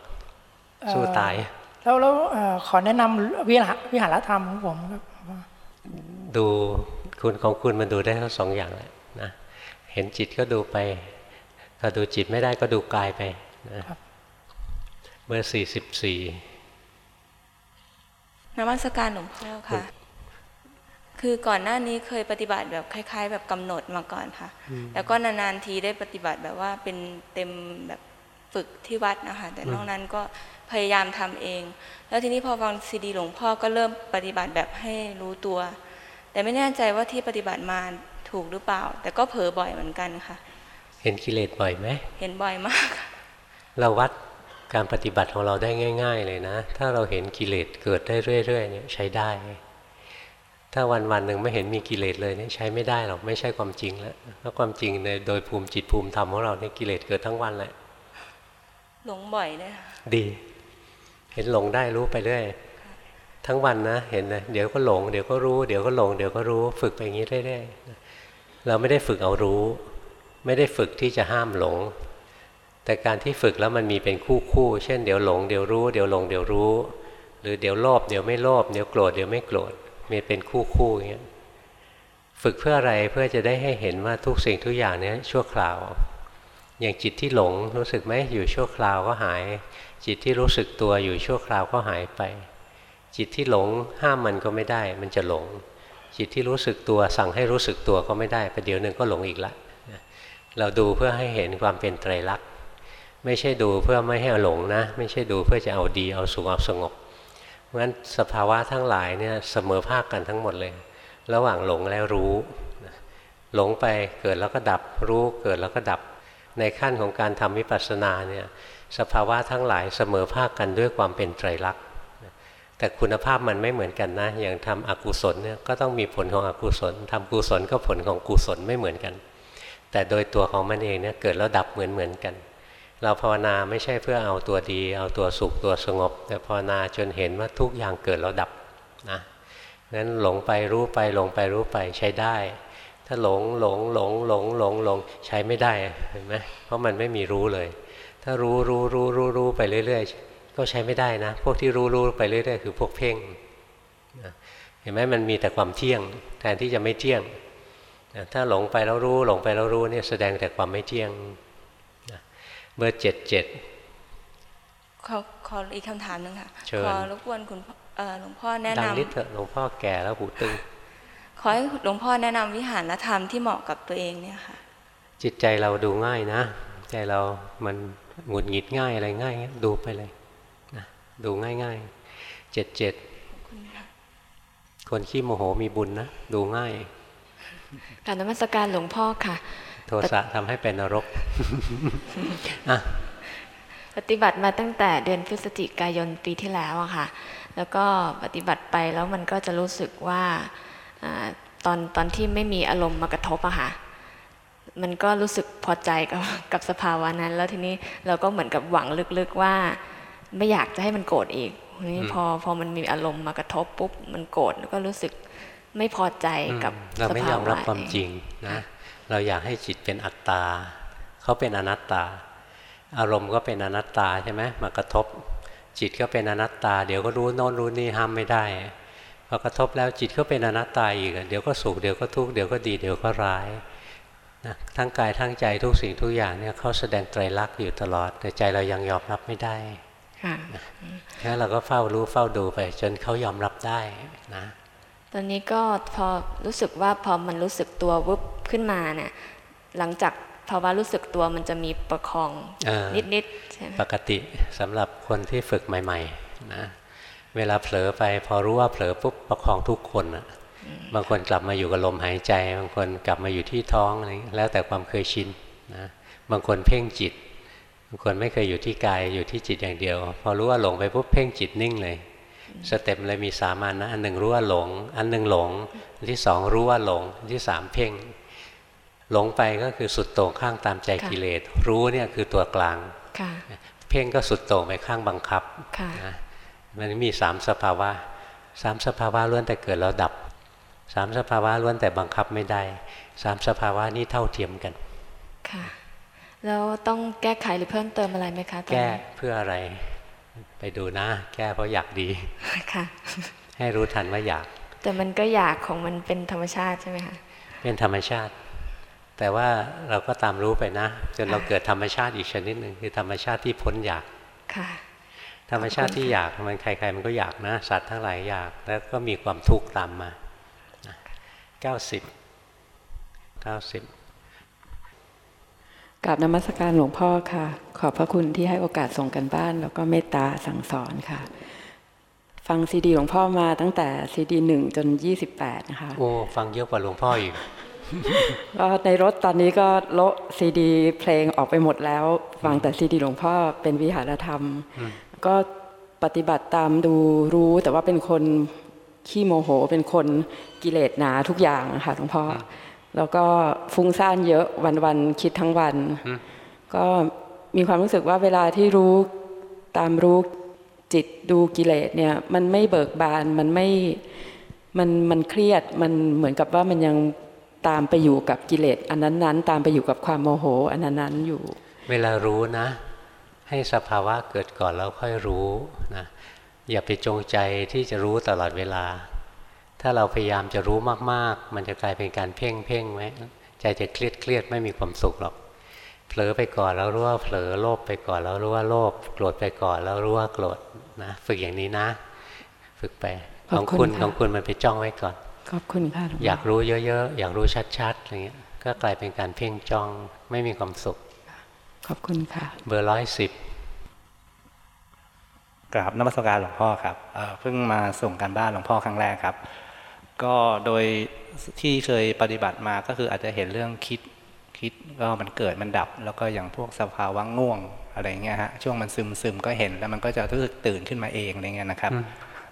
สู้ตาย แล้วแล้วขอแนะนำวิหารวิหารธรรมของผมครับดูคุณของคุณมันดูได้ทั้งสองอย่างแหละนะเห็นจิตก็ดูไป ถ้าดูจิตไม่ได้ก็ดูกายไปนะเบอร์สี่สิบสี่นมัสการหลวงพ่อค่ะ คือก่อนหน้านี้เคยปฏิบัติแบบคล้าย ๆ แบบกำหนดมาก่อนค่ะ แล้วก็นานๆทีได้ปฏิบัติแบบว่าเป็นเต็มแบบฝึกที่วัดนะคะ แต่นอกนั้นก็พยายามทำเอง แล้วทีนี้พอฟังซีดีหลวงพ่อก็เริ่มปฏิบัติแบบให้รู้ตัว แต่ไม่แน่ใจว่าที่ปฏิบัติมาถูกหรือเปล่า แต่ก็เผลอบ่อยเหมือนกันค่ะ เห็นกิเลสบ่อยไหมเห็นบ่อยมากค่ะเราวัดการปฏิบัติของเราได้ง่าย ๆ เลยนะ ถ้าเราเห็นกิเลสเกิดได้เรื่อยๆเนี่ยใช้ได้ ถ้าวันวันหนึ่งไม่เห็นมีกิเลสเลยเนี่ยใช้ไม่ได้หรอกไม่ใช่ความจริงแล้วแล้วความจริงในโดยภูมิจิตภูมิธรรมของเราเนี่ยกิเลสเกิดทั้งวันแหละหลงบ่อยเลยค่ะดี เห็นหลงได้รู้ไปเรื่อยทั้งวันนะเห็นนะเดี๋ยวก็หลงเดี๋ยวก็รู้เดี๋ยวก็หลงเดี๋ยวก็รู้ฝึกไปอย่างนี้เรื่อยๆเราไม่ได้ฝึกเอารู้ ไม่ได้ฝึกที่จะห้ามหลง แต่การที่ฝึกแล้วมันมีเป็นคู่คู่เช่นเดี๋ยวหลงเดี๋ยวรู้เดี๋ยวหลงเดี๋ยวรู้ หรือเดี๋ยวโลภเดี๋ยวไม่โลภเดี๋ยวโกรธเดี๋ยวไม่โกรธ มีเป็นคู่คู่อย่างเงี้ยฝึกเพื่ออะไรเพื่อจะได้ให้เห็นว่าทุกสิ่งทุกอย่างเนี้ยชั่วคราว อย่างจิตที่หลงรู้สึกไหมอยู่ชั่วคราวก็หาย จิตที่รู้สึกตัวอยู่ชั่วคราวก็หายไป จิตที่หลงห้ามมันก็ไม่ได้ มันจะหลง จิตที่รู้สึกตัวสั่งให้รู้สึกตัวก็ไม่ได้ประเดี๋ยวหนึ่งก็หลงอีกละเราดูเพื่อให้เห็นความเป็นไตรลักษณ์ไม่ใช่ดูเพื่อไม่ให้หลงนะ ไม่ใช่ดูเพื่อจะเอาดีเอาสุขเอาสงบ ราะฉะนั้นสภาวะทั้งหลายเนี่ยเสมอภาคกันทั้งหมดเลย ระหว่างหลงและรู้ หลงไปเกิดแล้วก็ดับรู้เกิดแล้วก็ดับ ในขั้นของการทำวิปัสสนาเนี่ยสภาวะทั้งหลายเสมอภาคกันด้วยความเป็นไตรลักษณ์แต่คุณภาพมันไม่เหมือนกันนะ อย่างทำอกุศลเนี่ยก็ต้องมีผลของอกุศลทำกุศลก็ผลของกุศลไม่เหมือนกัน แต่โดยตัวของมันเองเนี่ยเกิดแล้วดับเหมือนเหมือนกัน เราภาวนาไม่ใช่เพื่อเอาตัวดี เอาตัวสุขตัวสงบ แต่ภาวนาจนเห็นว่าทุกอย่างเกิดแล้วดับนะนั้นหลงไปรู้ไปหลงไปรู้ไปใช้ได้ ถ้าหลงหลงหลงหลงหลงหลงใช้ไม่ได้เห็นไหมเพราะมันไม่มีรู้เลย ถ้ารู้รู้รู้รู้รู้ไปเรื่อย ๆ ก็ใช้ไม่ได้นะ พวกที่รู้รู้ไปเรื่อย ๆ คือพวกเพ่งเห็นไหมมันมีแต่ความเที่ยง แทนที่จะไม่เที่ยงถ้าหลงไปแล้วรู้หลงไปแล้วรู้เนี่ยแสดงแต่ความไม่เที่ยง เบอร์เจ็ดเจ็ดขอขออีกคำถามหนึ่งค่ะเชิญขอรบกวนคุณเอ่อหลวงพ่อแนะดังนำนิดเถอะหลวงพ่อแก่แล้วหูตึง ขอให้หลวงพ่อแนะนำวิหารธรรมที่เหมาะกับตัวเองเนี่ยค่ะ จิตใจเราดูง่ายนะ ใจเรามันหงุดหงิดง่ายอะไรง่ายเงี้ยดูไปเลยนะดูง่ายๆเจ็ดเจ็ดคนขี้โมโหมีบุญนะ ดูง่ายกรารนมัสการหลวงพ่อค่ะ โทสะทำให้เป็นนรกอะปฏิบัติมาตั้งแต่เดือนพฤศจิกายนปีที่แล้วอะค่ะ แล้วก็ปฏิบัติไปแล้วมันก็จะรู้สึกว่าอาตอนตอนที่ไม่มีอารมณ์มากระทบอะค่ะ มันก็รู้สึกพอใจกับกับสภาวะนั้น แล้วทีนี้เราก็เหมือนกับหวังลึกๆว่า ไม่อยากจะให้มันโกรธอีกทีนี้พอพอมันมีอารมณ์มากระทบปุ๊บมันโกรธก็รู้สึกไม่พอใจกับเราสไม่ภายอมรับวะความจริงนะ เราอยากให้จิตเป็นอัตตาเขาเป็นอนัตตา อารมณ์ก็เป็นอนัตตาใช่ไหมมากระทบ จิตก็เป็นอนัตตา เดี๋ยวก็รู้โน่นรู้นี่ห้ามไม่ได้พอกระทบแล้วจิตก็เป็นอนัตตาอีกเดี๋ยวก็สุขเดี๋ยวก็ทุกข์เดี๋ยวก็ดีเดี๋ยวก็ร้ายนะทั้งกายทั้งใจทุกสิ่งทุกอย่างเนี่ยเขาแสดงไตรลักษณ์อยู่ตลอด แต่ใจเรายังยอมรับไม่ได้ค่ะแค่เราก็เฝ้ารู้เฝ้าดูไป จนเขายอมรับได้นะ ตอนนี้ก็พอรู้สึกว่าพอมันรู้สึกตัววุบขึ้นมาเนี่ยหลังจากภาวะรู้สึกตัวมันจะมีประคองเออนิดๆใช่ไหมปกติสำหรับคนที่ฝึกใหม่ๆนะเวลาเผลอไปพอรู้ว่าเผลอปุ๊บประคองทุกคนอะบางคนกลับมาอยู่กับลมหายใจ บางคนกลับมาอยู่ที่ท้องอะไรแล้วแต่ความเคยชินนะบางคนเพ่งจิต บางคนไม่เคยอยู่ที่กายอยู่ที่จิตอย่างเดียว พอรู้ว่าหลงไปปุ๊บเพ่งจิตนิ่งเลย สเต็ปเลยมีสามัญนะอันหนึ่งรู้ว่าหลง อันหนึ่งหลงอันที่สองรู้ว่าหลงอันที่สามเพ่ง หลงไปก็คือสุดโต่งข้างตามใจกิเลสรู้เนี่ยคือตัวกลางค่ะเพ่งก็สุดโต่งไปข้างบังคับค่ะนะมันมีสามสภาวะสามสภาวะล้วนแต่เกิดแล้วดับสามสภาวะล้วนแต่บังคับไม่ได้สามสภาวะนี้เท่าเทียมกันค่ะแล้วต้องแก้ไขหรือเพิ่มเติมอะไรไหมคะตอนแก้นี้เพื่ออะไร ไปดูนะ แก้เพราะอยากดีค่ะให้รู้ทันว่าอยาก แต่มันก็อยากของมันเป็นธรรมชาติใช่ไหมคะเป็นธรรมชาติ แต่ว่าเราก็ตามรู้ไปนะ จนเราเกิดธรรมชาติอีกชนิดหนึ่งคือธรรมชาติที่พ้นอยากค่ะธรรมชาติที่อยากมันใครๆมันก็อยากนะ สัตว์ทั้งหลายอยาก แล้วก็มีความทุกข์ตามมาเก้าสิบเก้าสิบกราบนมัสการหลวงพ่อค่ะ ขอบพระคุณที่ให้โอกาสส่งกันบ้าน แล้วก็เมตตาสั่งสอนค่ะ ฟังซีดีหลวงพ่อมาตั้งแต่ซีดีหนึ่งจนยี่สิบแปดนะคะโอ้ฟังเยอะกว่าหลวงพ่ออีกก็ในรถตอนนี้ก็โละซีดี เพลงออกไปหมดแล้ว ฟังแต่ซีดีหลวงพ่อเป็นวิหารธรรมอืมก็ปฏิบัติตามดูรู้แต่ว่าเป็นคนขี้โมโหเป็นคนกิเลสหนาทุกอย่างค่ะหลวงพ่ออ แล้วก็ฟุ้งซ่านเยอะวันๆคิดทั้งวันอืมก็มีความรู้สึกว่าเวลาที่รู้ตามรู้จิตดูกิเลสเนี่ย มันไม่เบิกบานมันไม่มันมันเครียดมันเหมือนกับว่ามันยังตามไปอยู่กับกิเลสอันนั้นๆ ตามไปอยู่กับความโมโห อันนั้นๆอยู่ เวลารู้นะ ให้สภาวะเกิดก่อนแล้วค่อยรู้นะอย่าไปจงใจที่จะรู้ตลอดเวลา ถ้าเราพยายามจะรู้มากๆ มันจะกลายเป็นการเพ่งเพ่งไว้ใจจะเครียดเครียดไม่มีความสุขหรอกเผลอไปก่อนแล้วรู้ว่าเผลอโลภไปก่อนแล้วรู้ว่าโลภโกรธไปก่อนแล้วรู้ว่าโกรธนะฝึกอย่างนี้นะ ฝึกไปขขออบงคุณคุณค่ะของคุณมันไปจ้องไว้ก่อนขอบคุณค่ะหลวงพ่อยากรู้เยอะๆ อยากรู้ชัดๆอะไรเงี้ยก็กลายเป็นการเพ่งจ้องไม่มีความสุข ขอบคุณค่ะ เบอร์ร้อยสิบกราบนมัสการหลวงพ่อครับเอ่อเพิ่งมาส่งการบ้านหลวงพ่อครั้งแรกครับ ก็โดยที่เคยปฏิบัติมาก็คืออาจจะเห็นเรื่องคิดคิดก็มันเกิดมันดับ แล้วก็อย่างพวกสภาวะง่วงอะไรเงี้ยฮะช่วงมันซึมซึมๆก็เห็นแล้วมันก็จะรู้สึกตื่นขึ้นมาเองอะไรเงี้ยนะครับ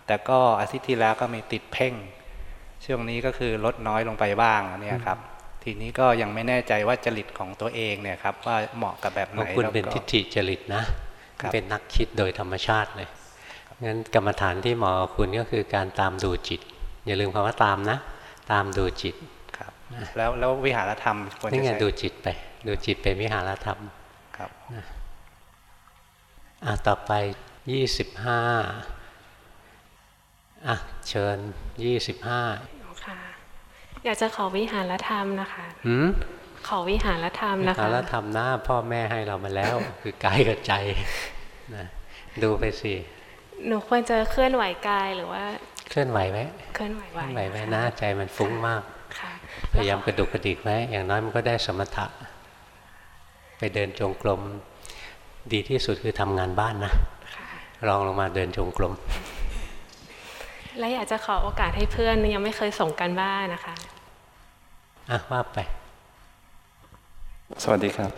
แต่ก็อาทิตย์ที่แล้วก็มีติดเพ่ง ช่วงนี้ก็คือลดน้อยลงไปบ้างอันเนี่ยครับ ทีนี้ก็ยังไม่แน่ใจว่าจริตของตัวเองเนี่ยครับว่าเหมาะกับแบบขไหนองคุณแล้วเป็นก็ทิฏฐิจริตนะครับเป็นนักคิดโดยธรรมชาติเลยงั้นกรรมฐานที่เหมาะกับคุณก็คือการตามดูจิต อย่าลืมคำว่าตามนะ ตามดูจิตครับแล้วแล้ววิหารธรรมควรนี่จะไงใช้ดูจิตไป ดูจิตเป็นวิหารธรรมครับนะอะต่อไปยี่สิบห้าอะเชิญยี่สิบห้าค่ะอยากจะขอวิหารธรรมนะคะหืมขอวิหารธรรมนะคะแล้วทำหน้าพ่อแม่ให้เรามาแล้ว คือกายกับใจนะดูไปสิหนูควรจะเคลื่อนไหวกายหรือว่า เคลื่อนไหวไหมเคลื่อนไหวเคลื่อนไหวไหมนะใจมันฟุ้งมากค่ะพยายามกระดุกกระดิกไว้อย่างน้อยมันก็ได้สมถะ ไปเดินจงกรมดีที่สุดคือทำงานบ้านนะลองลงมาเดินจงกรมและอยากจะขอโอกาสให้เพื่อนยังไม่เคยส่งกันบ้านนะคะอะว่าไป สวัสดีครับ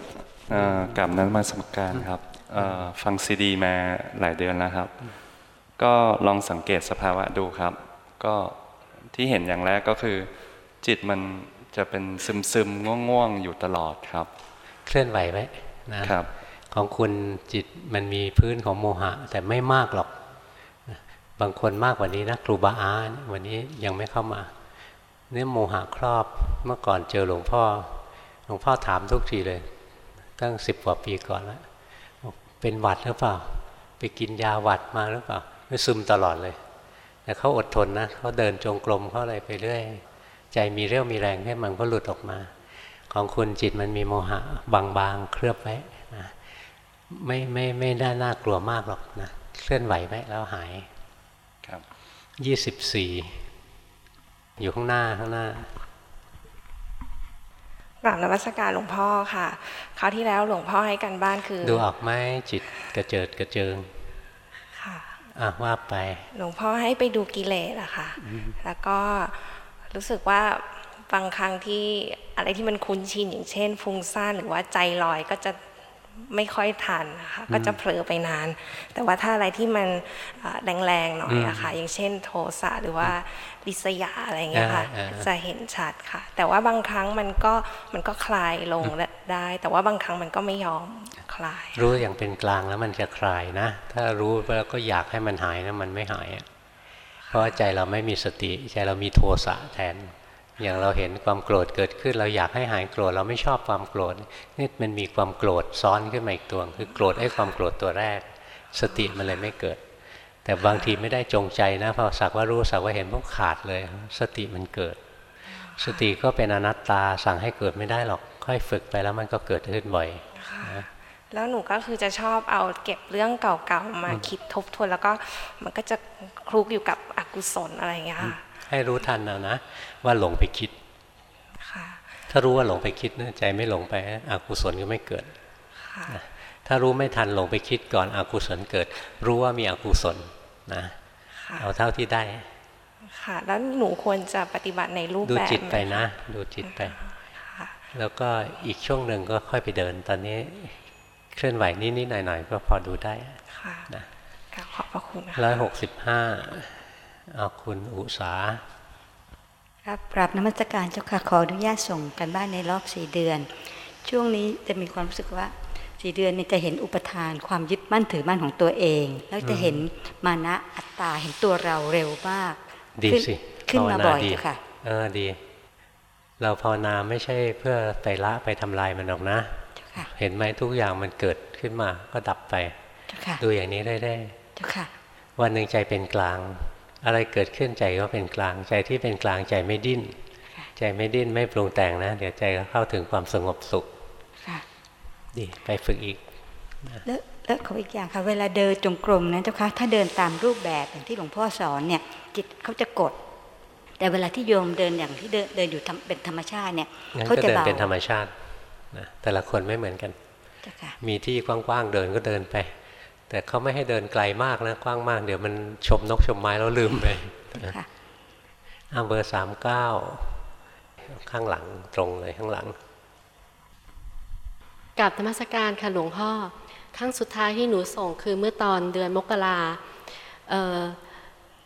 เอ่อกับนั้นมาสมการครับเอ่อฟังซีดีมาหลายเดือนแล้วครับ ก็ลองสังเกตสภาวะดูครับ ก็ที่เห็นอย่างแรกก็คือ จิตมันจะเป็นซึมซึมง่วงง่วงๆ อยู่ตลอดครับ เคลื่อนไหวไหมนะครับ ของคุณจิตมันมีพื้นของโมหะ แต่ไม่มากหรอก บางคนมากกว่านี้นะครูบาอาเนี่ยวันนี้ยังไม่เข้ามา เนี่ยโมหะครอบเมื่อก่อนเจอหลวงพ่อ หลวงพ่อถามทุกทีเลย ตั้งสิบกว่าปีก่อนแล้วบอกเป็นหวัดหรือเปล่า ไปกินยาหวัดมาหรือเปล่า ไม่ซึมตลอดเลยแต่เขาอดทนนะเขาเดินจงกรมเขาอะไรไปเรื่อยใจมีเรี่ยวมีแรงให้มันก็หลุดออกมา ของคุณจิตมันมีโมหะบางๆเคลือบไว้นะไม่ไม่ไม่ได้น่ากลัวมากหรอกนะเคลื่อนไหวไว้แล้วหายครับยี่สิบสี่อยู่ข้างหน้าข้างหน้ากราบนมัสการหลวงพ่อค่ะ คราวที่แล้วหลวงพ่อให้กันบ้านคือ ดูออกไหมจิตกระเจิดกระเจิงค่ะ อะว่าไป หลวงพ่อให้ไปดูกิเลสอะค่ะ แล้วก็รู้สึกว่าบางครั้งที่อะไรที่มันคุ้นชินอย่างเช่นฟุ้งซ่านหรือว่าใจลอยก็จะ ไม่ค่อยทันนะคะก็จะเผลอไปนาน แต่ว่าถ้าอะไรที่มันอ่าแรงๆหน่อยอะค่ะ อย่างเช่นโทสะหรือว่าริษยาอะไรอย่างเงี้ยค่ะอ่าอ่าจะเห็นชัดค่ะ แต่ว่าบางครั้งมันก็มันก็คลายลงได้ แต่ว่าบางครั้งมันก็ไม่ยอมคลาย รู้อย่างเป็นกลางแล้วมันจะคลายนะ ถ้ารู้แล้วก็อยากให้มันหายนะมันไม่หายอะเพราะว่าใจเราไม่มีสติใจเรามีโทสะแทน อย่างเราเห็นความโกรธเกิดขึ้น เราอยากให้หายโกรธเราไม่ชอบความโกรธนี่มันมีความโกรธซ้อนขึ้นมาอีกตัวคือโกรธไอ้ความโกรธตัวแรก สติมันเลยไม่เกิด แต่บางทีไม่ได้จงใจนะพอสักว่ารู้สักว่าเห็นพวกขาดเลย สติมันเกิด สติก็เป็นอนัตตาสั่งให้เกิดไม่ได้หรอกค่อยฝึกไปแล้วมันก็เกิดขึ้นบ่อยนะแล้วหนูก็คือจะชอบเอาเก็บเรื่องเก่าๆมาคิดทบทวนแล้วก็มันก็จะคลุกอยู่กับอกุศลอะไรอย่างเงี้ยค่ะ ให้รู้ทันเอานะ ว่าหลงไปคิดค่ะถ้ารู้ว่าหลงไปคิดนะใจไม่หลงไปอกุศลก็ไม่เกิดนะถ้ารู้ไม่ทันหลงไปคิดก่อนอกุศลเกิด รู้ว่ามีอกุศลนะเอาเท่าที่ได้ ค่ะ แล้วหนูควรจะปฏิบัติในรูปดูแบบจิตไปหมนะ ดูจิตไป แล้วก็อีกช่วงหนึ่งก็ค่อยไปเดิน ตอนนี้เคลื่อนไหวนิดๆหน่อยๆก็พอดูได้ค่ะนะกราบขอบพระคุณค่ะร้อยหกสิบห้า เอาคุณอุสาครับกราบนมัสการเจ้าค่ะขออนุญาตส่งกันบ้านในรอบสี่เดือน ช่วงนี้จะมีความรู้สึกว่าสี่เดือนนี้จะเห็นอุปทานความยึดมั่นถือมั่นของตัวเอง แล้วจะเห็นมานะอัตตาเห็นตัวเราเร็วมาก ดีขึ้นสิขึ้นมาภวบ่อยดีเจ้าค่ะเออดี เราภาวนาไม่ใช่เพื่อไปละไปทำลายมันหรอกนะ เห็นไหมทุกอย่างมันเกิดขึ้นมาก็ดับไปเจ้าค่ะดูอย่างนี้ได้ได้เจ้าค่ะวันหนึ่งใจเป็นกลาง อะไรเกิดขึ้นใจก็เป็นกลาง ใจที่เป็นกลางใจไม่ดิ้น ใจไม่ดิ้นไม่ปรุงแต่งนะ เดี๋ยวใจก็เข้าถึงความสงบสุขค่ะดีไปฝึกอีกแล้วแล้วขออีกอย่างค่ะเวลาเดินจงกรมนะเจ้าค่ะถ้าเดินตามรูปแบบอย่างที่หลวงพ่อสอนเนี่ย จิตเขาจะกด แต่เวลาที่โยมเดินอย่างที่เดินเดินอยู่ทำเป็นธรรมชาติเนี่ยงั้นเขาก็จะเดินเบาเป็นธรรมชาตินะแต่ละคนไม่เหมือนกันเจ้าค่ะมีที่กว้างๆเดินก็เดินไป แต่เขาไม่ให้เดินไกลมากนะกว้างมาก เดี๋ยวมันชมนกชมไม้แล้วลืมไปนะอ่าเบอร์สามเก้าข้างหลังตรงเลยข้างหลังกับธรรมสการค่ะหลวงพ่อครั้งสุดท้ายที่หนูส่งคือเมื่อตอนเดือนมกราเอ่อ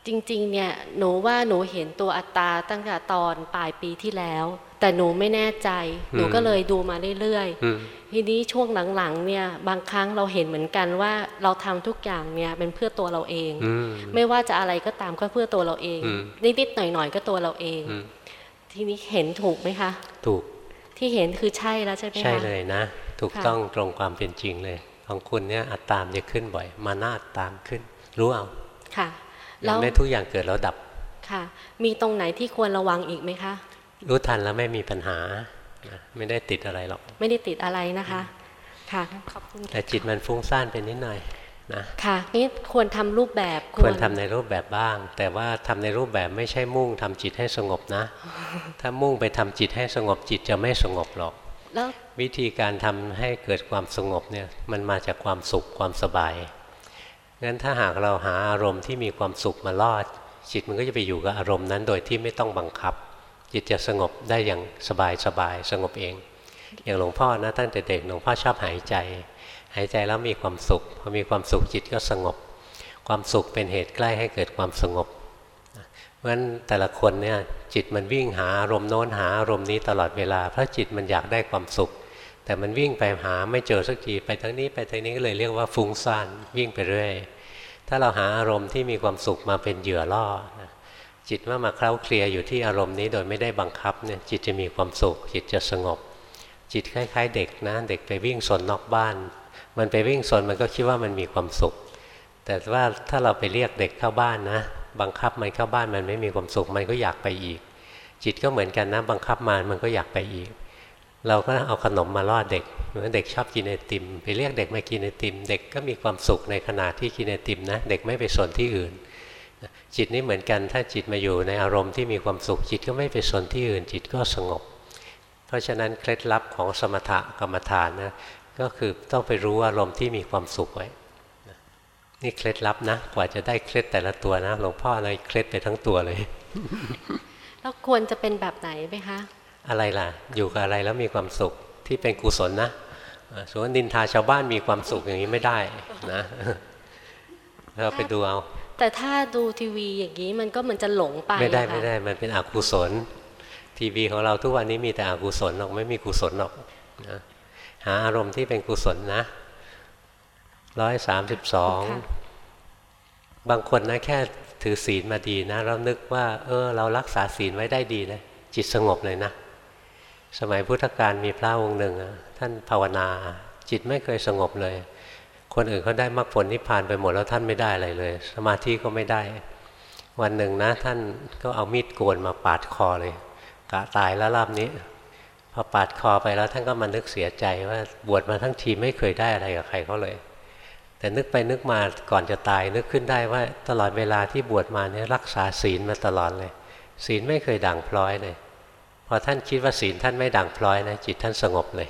จริงๆเนี่ยหนูว่าหนูเห็นตัวอัตตาตั้งแต่ตอนปลายปีที่แล้ว แต่หนูไม่แน่ใจ หนูก็เลยดูมาเรื่อยอืมๆทีนี้ช่วงหลังๆเนี่ยบางครั้งเราเห็นเหมือนกันว่าเราทำทุกอย่างเนี่ยเป็นเพื่อตัวเราเองอืมไม่ว่าจะอะไรก็ตามก็เพื่อตัวเราเองอืมนิดๆหน่อยๆก็ตัวเราเองอืมทีนี้เห็นถูกไหมคะ ถูกที่เห็นคือใช่แล้วใช่ไหมคะใช่เลยนะ ถูกค่ะต้องตรงความเป็นจริงเลย ของคุณเนี่ยอัตตามจะขึ้นบ่อย มานาตตามขึ้น รู้เอาค่ะอแล้ย่างวไม่ทุกอย่างเกิดแล้วดับค่ะ มีตรงไหนที่ควรระวังอีกไหมคะ รู้ทันแล้วไม่มีปัญหานะไม่ได้ติดอะไรหรอก ไม่ได้ติดอะไรนะคะ ค่ะ ขอบคุณแต่จิตมันฟุ้งซ่านไปนิดหน่อยนะค่ะนี่ควรทำรูปแบบควรทำในรูปแบบบ้าง แต่ว่าทำในรูปแบบไม่ใช่มุ่งทำจิตให้สงบนะ ถ้ามุ่งไปทำจิตให้สงบจิตจะไม่สงบหรอกแล้ววิธีการทำให้เกิดความสงบเนี่ยมันมาจากความสุขความสบายงั้นถ้าหากเราหาอารมณ์ที่มีความสุขมาลอด จิตมันก็จะไปอยู่กับอารมณ์นั้นโดยที่ไม่ต้องบังคับ จิตจะสงบได้อย่างสบายสบายสงบเอง อย่างหลวงพ่อนะตั้งแต่เด็กหลวงพ่อชอบหายใจ หายใจแล้วมีความสุขพอมีความสุขจิตก็สงบ ความสุขเป็นเหตุใกล้ให้เกิดความสงบเพราะฉะนั้นแต่ละคนเนี่ยจิตมันวิ่งหาอารมณ์โน้นหาอารมณ์นี้ตลอดเวลา เพราะจิตมันอยากได้ความสุข แต่มันวิ่งไปหาไม่เจอสักทีไปทางนี้ไปทางนี้ก็เลยเรียกว่าฟุ้งซ่านวิ่งไปเรื่อยถ้าเราหาอารมณ์ที่มีความสุขมาเป็นเหยื่อล่อนะ จิตว่ามาเคล้าเคลียอยู่ที่อารมณ์นี้โดยไม่ได้บังคับเนี่ยจิตจะมีความสุข จิตจะสงบ จิตคล้าย ๆ เด็กนะ เด็กไปวิ่งสนนอกบ้าน มันไปวิ่งสนมันก็คิดว่ามันมีความสุข แต่ว่าถ้าเราไปเรียกเด็กเข้าบ้านนะ บังคับมันเข้าบ้านมันไม่มีความสุขมันก็อยากไปอีก จิตก็เหมือนกันนะบังคับมามันก็อยากไปอีก เราก็เอาขนมมาล่อเด็กเหมือนเด็กชอบกินไอติม ไปเรียกเด็กมากินไอติม เด็กก็มีความสุขในขณะที่กินไอติมนะ เด็กไม่ไปสนที่อื่น จิตนี่เหมือนกัน ถ้าจิตมาอยู่ในอารมณ์ที่มีความสุขจิตก็ไม่ไปสนที่อื่นจิตก็สงบ เพราะฉะนั้นเคล็ดลับของสมถกรรมฐานนะก็คือต้องไปรู้อารมณ์ที่มีความสุขไว้นี่เคล็ดลับนะ กว่าจะได้เคล็ดแต่ละตัวนะหลวงพ่อเลยเคล็ดไปทั้งตัวเลย แล้วควรจะเป็นแบบไหนไหมคะ อะไรล่ะ อยู่กับอะไรแล้วมีความสุขที่เป็นกุศลนะสมมตินินทาชาวบ้านมีความสุขอย่างนี้ไม่ได้นะ เราไปดูเอา แต่ถ้าดูทีวีอย่างนี้มันก็มันจะหลงไปไม่ได้ค่ะไม่ได้ มันเป็นอกุศล ทีวีของเราทุกวันนี้มีแต่อกุศลหรอกไม่มีกุศลหรอกนะหาอารมณ์ที่เป็นกุศลนะร้อยสามสิบสองบางคนนะแค่ถือศีลมาดีนะเรานึกว่า เออ เรารักษาศีลไว้ได้ดีนะจิตสงบเลยนะ สมัยพุทธกาลมีพระองค์หนึ่งอะท่านภาวนา จิตไม่เคยสงบเลย คนอื่นเขาได้มรรคผลนิพพานไปหมดแล้วท่านไม่ได้อะไรเลย สมาธิก็ไม่ได้ วันหนึ่งนะ ท่านก็เอามีดโกนมาปาดคอเลยกะตายแล้วรอบนี้พอปาดคอไปแล้วท่านก็มานึกเสียใจว่าบวชมาทั้งทีไม่เคยได้อะไรกับใครเขาเลย แต่นึกไปนึกมาก่อนจะตาย นึกขึ้นได้ว่าตลอดเวลาที่บวชมาเนี่ยรักษาศีลมาตลอดเลย ศีลไม่เคยด่างพร้อยเลยพอท่านคิดว่าศีลท่านไม่ด่างพร้อยนะจิตท่านสงบเลย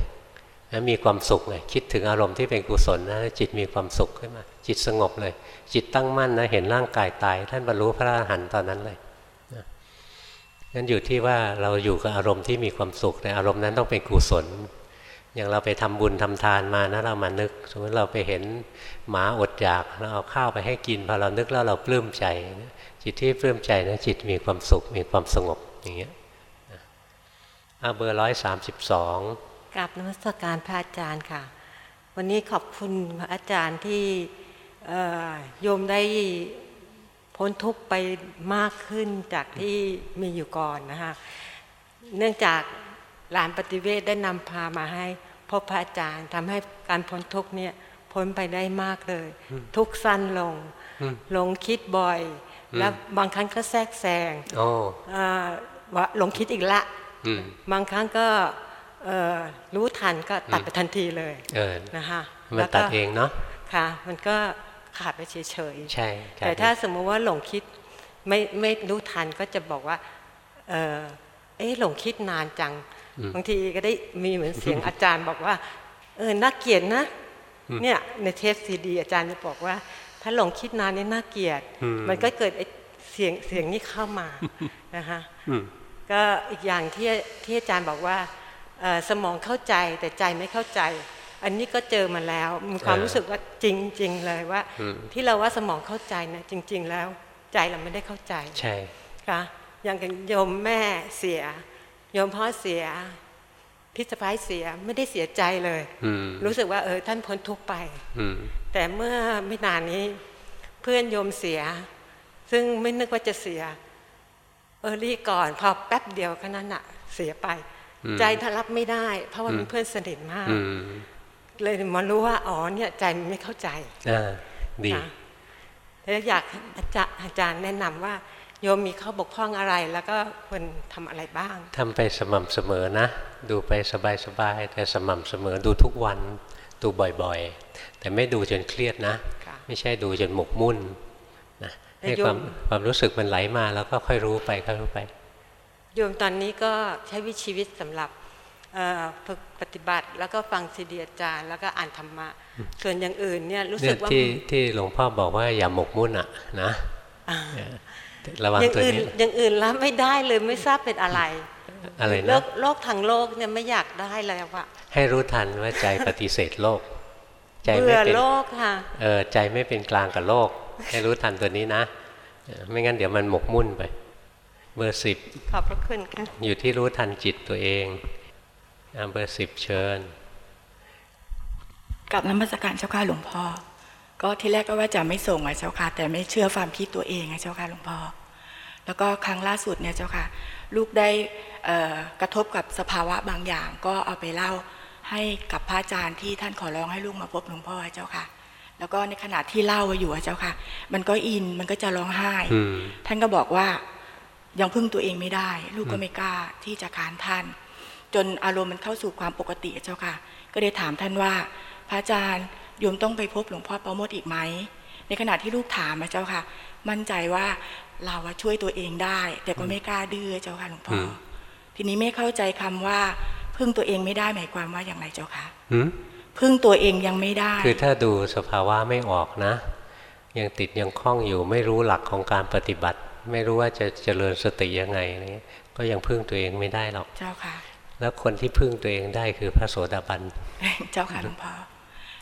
แล้วมีความสุขเลยคิดถึงอารมณ์ที่เป็นกุศลนะจิตมีความสุขขึ้นมา จิตสงบเลย จิตตั้งมั่นนะเห็นร่างกายตาย ท่านบรรลุพระอรหันต์ตอนนั้นเลยนะงั้นอยู่ที่ว่าเราอยู่กับอารมณ์ที่มีความสุขแต่อารมณ์นั้นต้องเป็นกุศล อย่างเราไปทำบุญทำทานมานะเรามานึก สมมติเราไปเห็นหมาอดอยากเราเอาข้าวไปให้กินพอเรานึกแล้วเราปลื้มใจ จิตที่ปลื้มใจนะจิตมีความสุขมีความสงบอย่างเงี้ยอาเบอร์ร้อยสามสิบสอง กราบนมัสการพระอาจารย์ค่ะ วันนี้ขอบคุณพระอาจารย์ที่เอ่อโยมได้พ้นทุกข์ไปมากขึ้นจากที่มีอยู่ก่อนนะคะเนื่องจากหลานปฏิเวทได้นำพามาให้พบพระอาจารย์ทำให้การพ้นทุกข์เนี่ยพ้นไปได้มากเลย ทุกข์สั้นลงอืมหลงคิดบ่อยอืมแล้วบางครั้งก็แทรกแซงโอ้อ่าว่าหลงคิดอีกละอืมบางครั้งก็เอ่อ รู้ทันก็ตัดไปทันทีเลยเออนะคะมันแล้วก็ตัดเองเนาะค่ะ มันก็ขาดไปเฉยๆใช่ขาดแต่ถ้าสมมุติว่าหลงคิดไม่ไม่รู้ทันก็จะบอกว่า เออเอ๊ะหลงคิดนานจังอืมบางทีก็ได้มีเหมือนเสียงอาจารย์บอกว่า เออน่าเกลียดนะอืมเนี่ยในเทปซีดีอาจารย์จะบอกว่า ถ้าหลงคิดนานนี่น่าเกลียดอืมมันก็เกิดไอ้เสียงเสียงนี้เข้ามานะคะอืมก็อีกอย่างที่ที่อาจารย์บอกว่าเอ่อ สมองเข้าใจแต่ใจไม่เข้าใจ อันนี้ก็เจอมาแล้ว มีความเออรู้สึกว่าจริง ๆ เลยว่าอืมที่เราว่าสมองเข้าใจนะจริง ๆ แล้ว ใจเราไม่ได้เข้าใจใช่ค่ะอย่างกับโยมแม่เสียโยมพ่อเสียพี่สะพ้ายเสียไม่ได้เสียใจเลยอืมรู้สึกว่าเออท่านพ้นทุกข์ไปอืมแต่เมื่อไม่นานนี้ เพื่อนโยมเสีย ซึ่งไม่นึกว่าจะเสีย เออรี่ก่อน พอแป๊บเดียวแค่นั้นอะเสียไปอืม ใจทรับไม่ได้ เพราะว่าอืมเป็นเพื่อนสนิทมากอืมเลยมารู้ว่าอ๋อเนี่ยใจมันไม่เข้าใจอ่าดีค่ะแล้วอยากอาจารย์อาจารย์แนะนำว่าโยมมีข้อบกพร่องอะไรแล้วก็ควรทำอะไรบ้างทำไปสม่ำเสมอนะ ดูไปสบายๆแต่สม่ำเสมอดูทุกวันดูบ่อยๆ แต่ไม่ดูจนเครียดนะค่ะไม่ใช่ดูจนหมกมุ่นนะแต่ให้โยมความความรู้สึกมันไหลมาแล้วก็ค่อยรู้ไปค่อยรู้ไป โยมตอนนี้ก็ใช้วิชีวิตสำหรับเอ่อฝึกปฏิบัติ แล้วก็ฟังซีดีอาจารย์ แล้วก็อ่านธรรมะ ส่วนอย่างอื่นเนี่ยรู้เนี่สึยกว่าที่ที่หลวงพ่อบอกว่าอย่าหมกมุ่นอะนะอ่าระวังอย่างตัวอื่นนี้อย่างอื่นแล้วไม่ได้เลยไม่ทราบเป็นอะไรอะไรโลนะกโลกทางโลกเนี่ยไม่อยากได้แล้วอะให้รู้ทันว่าใจปฏิเสธโลก ใจเบื่ไม่อเป็นโลกค่ะเออใจไม่เป็นกลางกับโลก ให้รู้ทันตัวนี้นะเออไม่งั้นเดี๋ยวมันหมกมุ่นไป เบอร์สิบขอบพระคุณค่ะ อยู่ที่รู้ทันจิตตัวเองอะเบอร์สิบเชิญกับนมัสการเจ้าค่ะหลวงพ่อ ก็ที่แรกก็ว่าจะไม่ส่งอะเจ้าค่ะ แต่ไม่เชื่อความคิดตัวเองอะเจ้าค่ะหลวงพ่อ แล้วก็ครั้งล่าสุดเนี่ยเจ้าค่ะ ลูกได้เอ่อกระทบกับสภาวะบางอย่าง ก็เอาไปเล่าให้กับพระอาจารย์ที่ท่านขอร้องให้ลูกมาพบหลวงพ่ออะเจ้าค่ะ แล้วก็ในขณะที่เล่าอยู่อะเจ้าค่ะ มันก็อินมันก็จะร้องไห้อืมท่านก็บอกว่า ยังพึ่งตัวเองไม่ได้ ลูกก็ไม่กล้าที่จะค้านท่าน จนอารมณ์มันเข้าสู่ความปกติอะเจ้าค่ะ ก็ได้ถามท่านว่า พระอาจารย์โยมต้องไปพบหลวงพ่อประโมทอีกไหมในขณะที่ลูกถามอะเจ้าค่ะ มั่นใจว่าเราอะช่วยตัวเองได้ แต่ก็ไม่กล้าดื้อเจ้าค่ะหลวงพ่ออทีนี้ไม่เข้าใจคำว่าพึ่งตัวเองไม่ได้หมายความว่าอย่างไรเจ้าค่ะหืมพึ่งตัวเองยังไม่ได้ คือถ้าดูสภาวะไม่ออกนะ ยังติดยังคล้องอยู่ไม่รู้หลักของการปฏิบัติ ไม่รู้ว่าจะเจริญสติยังไงอะไรเงี้ยก็ยังพึ่งตัวเองไม่ได้หรอกเจ้าค่ะ แล้วคนที่พึ่งตัวเองได้คือพระโสดาบันเจ้าค่ะหลวงพ่อ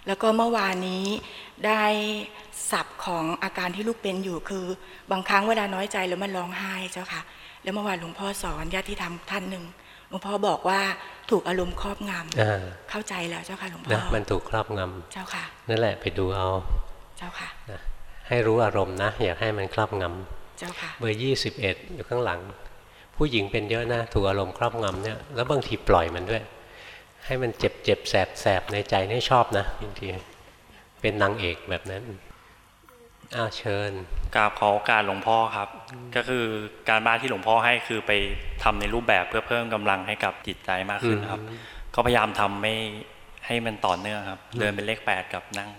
แล้วก็เมื่อวานนี้ได้สับของอาการที่ลูกเป็นอยู่คือ บางครั้งเวลาน้อยใจแล้วมันร้องไห้เจ้าค่ะ แล้วเมื่อวานหลวงพ่อสอนญาติธรรมท่านหนึ่งหลวงพ่อบอกว่าถูกอารมณ์ครอบงอ่าำเข้าใจแล้วเจ้าค่ะหลวงพ่นะอมันถูกครอบงเจ้าค่ะำนั่นแหละไปดูเอา เจ้าค่ะนะให้รู้อารมณ์นะ อยากให้มันครอบง เจ้าค่ะำเบอร์ยี่สิบเอ็ดอยู่ข้างหลัง ผู้หญิงเป็นเยอะนะถูกอารมณ์ครอบงำเนี่ยแล้วบางทีปล่อยมันด้วย ให้มันเจ็บเจ็บแสบแสบในใจนี่ชอบนะบางทีเป็นนางเอกแบบนั้นอ้าวเชิญกราบขอโอกาสหลวงพ่อครับ ก็คือการบ้านที่หลวงพ่อให้คือไปทำในรูปแบบเพื่อเพิ่มกำลังให้กับจิตใจมากขึ้นครับอืมก็พยายามทำไม่ให้มันต่อเนื่องครับ เดินเป็นเลขแปดกับนั่ง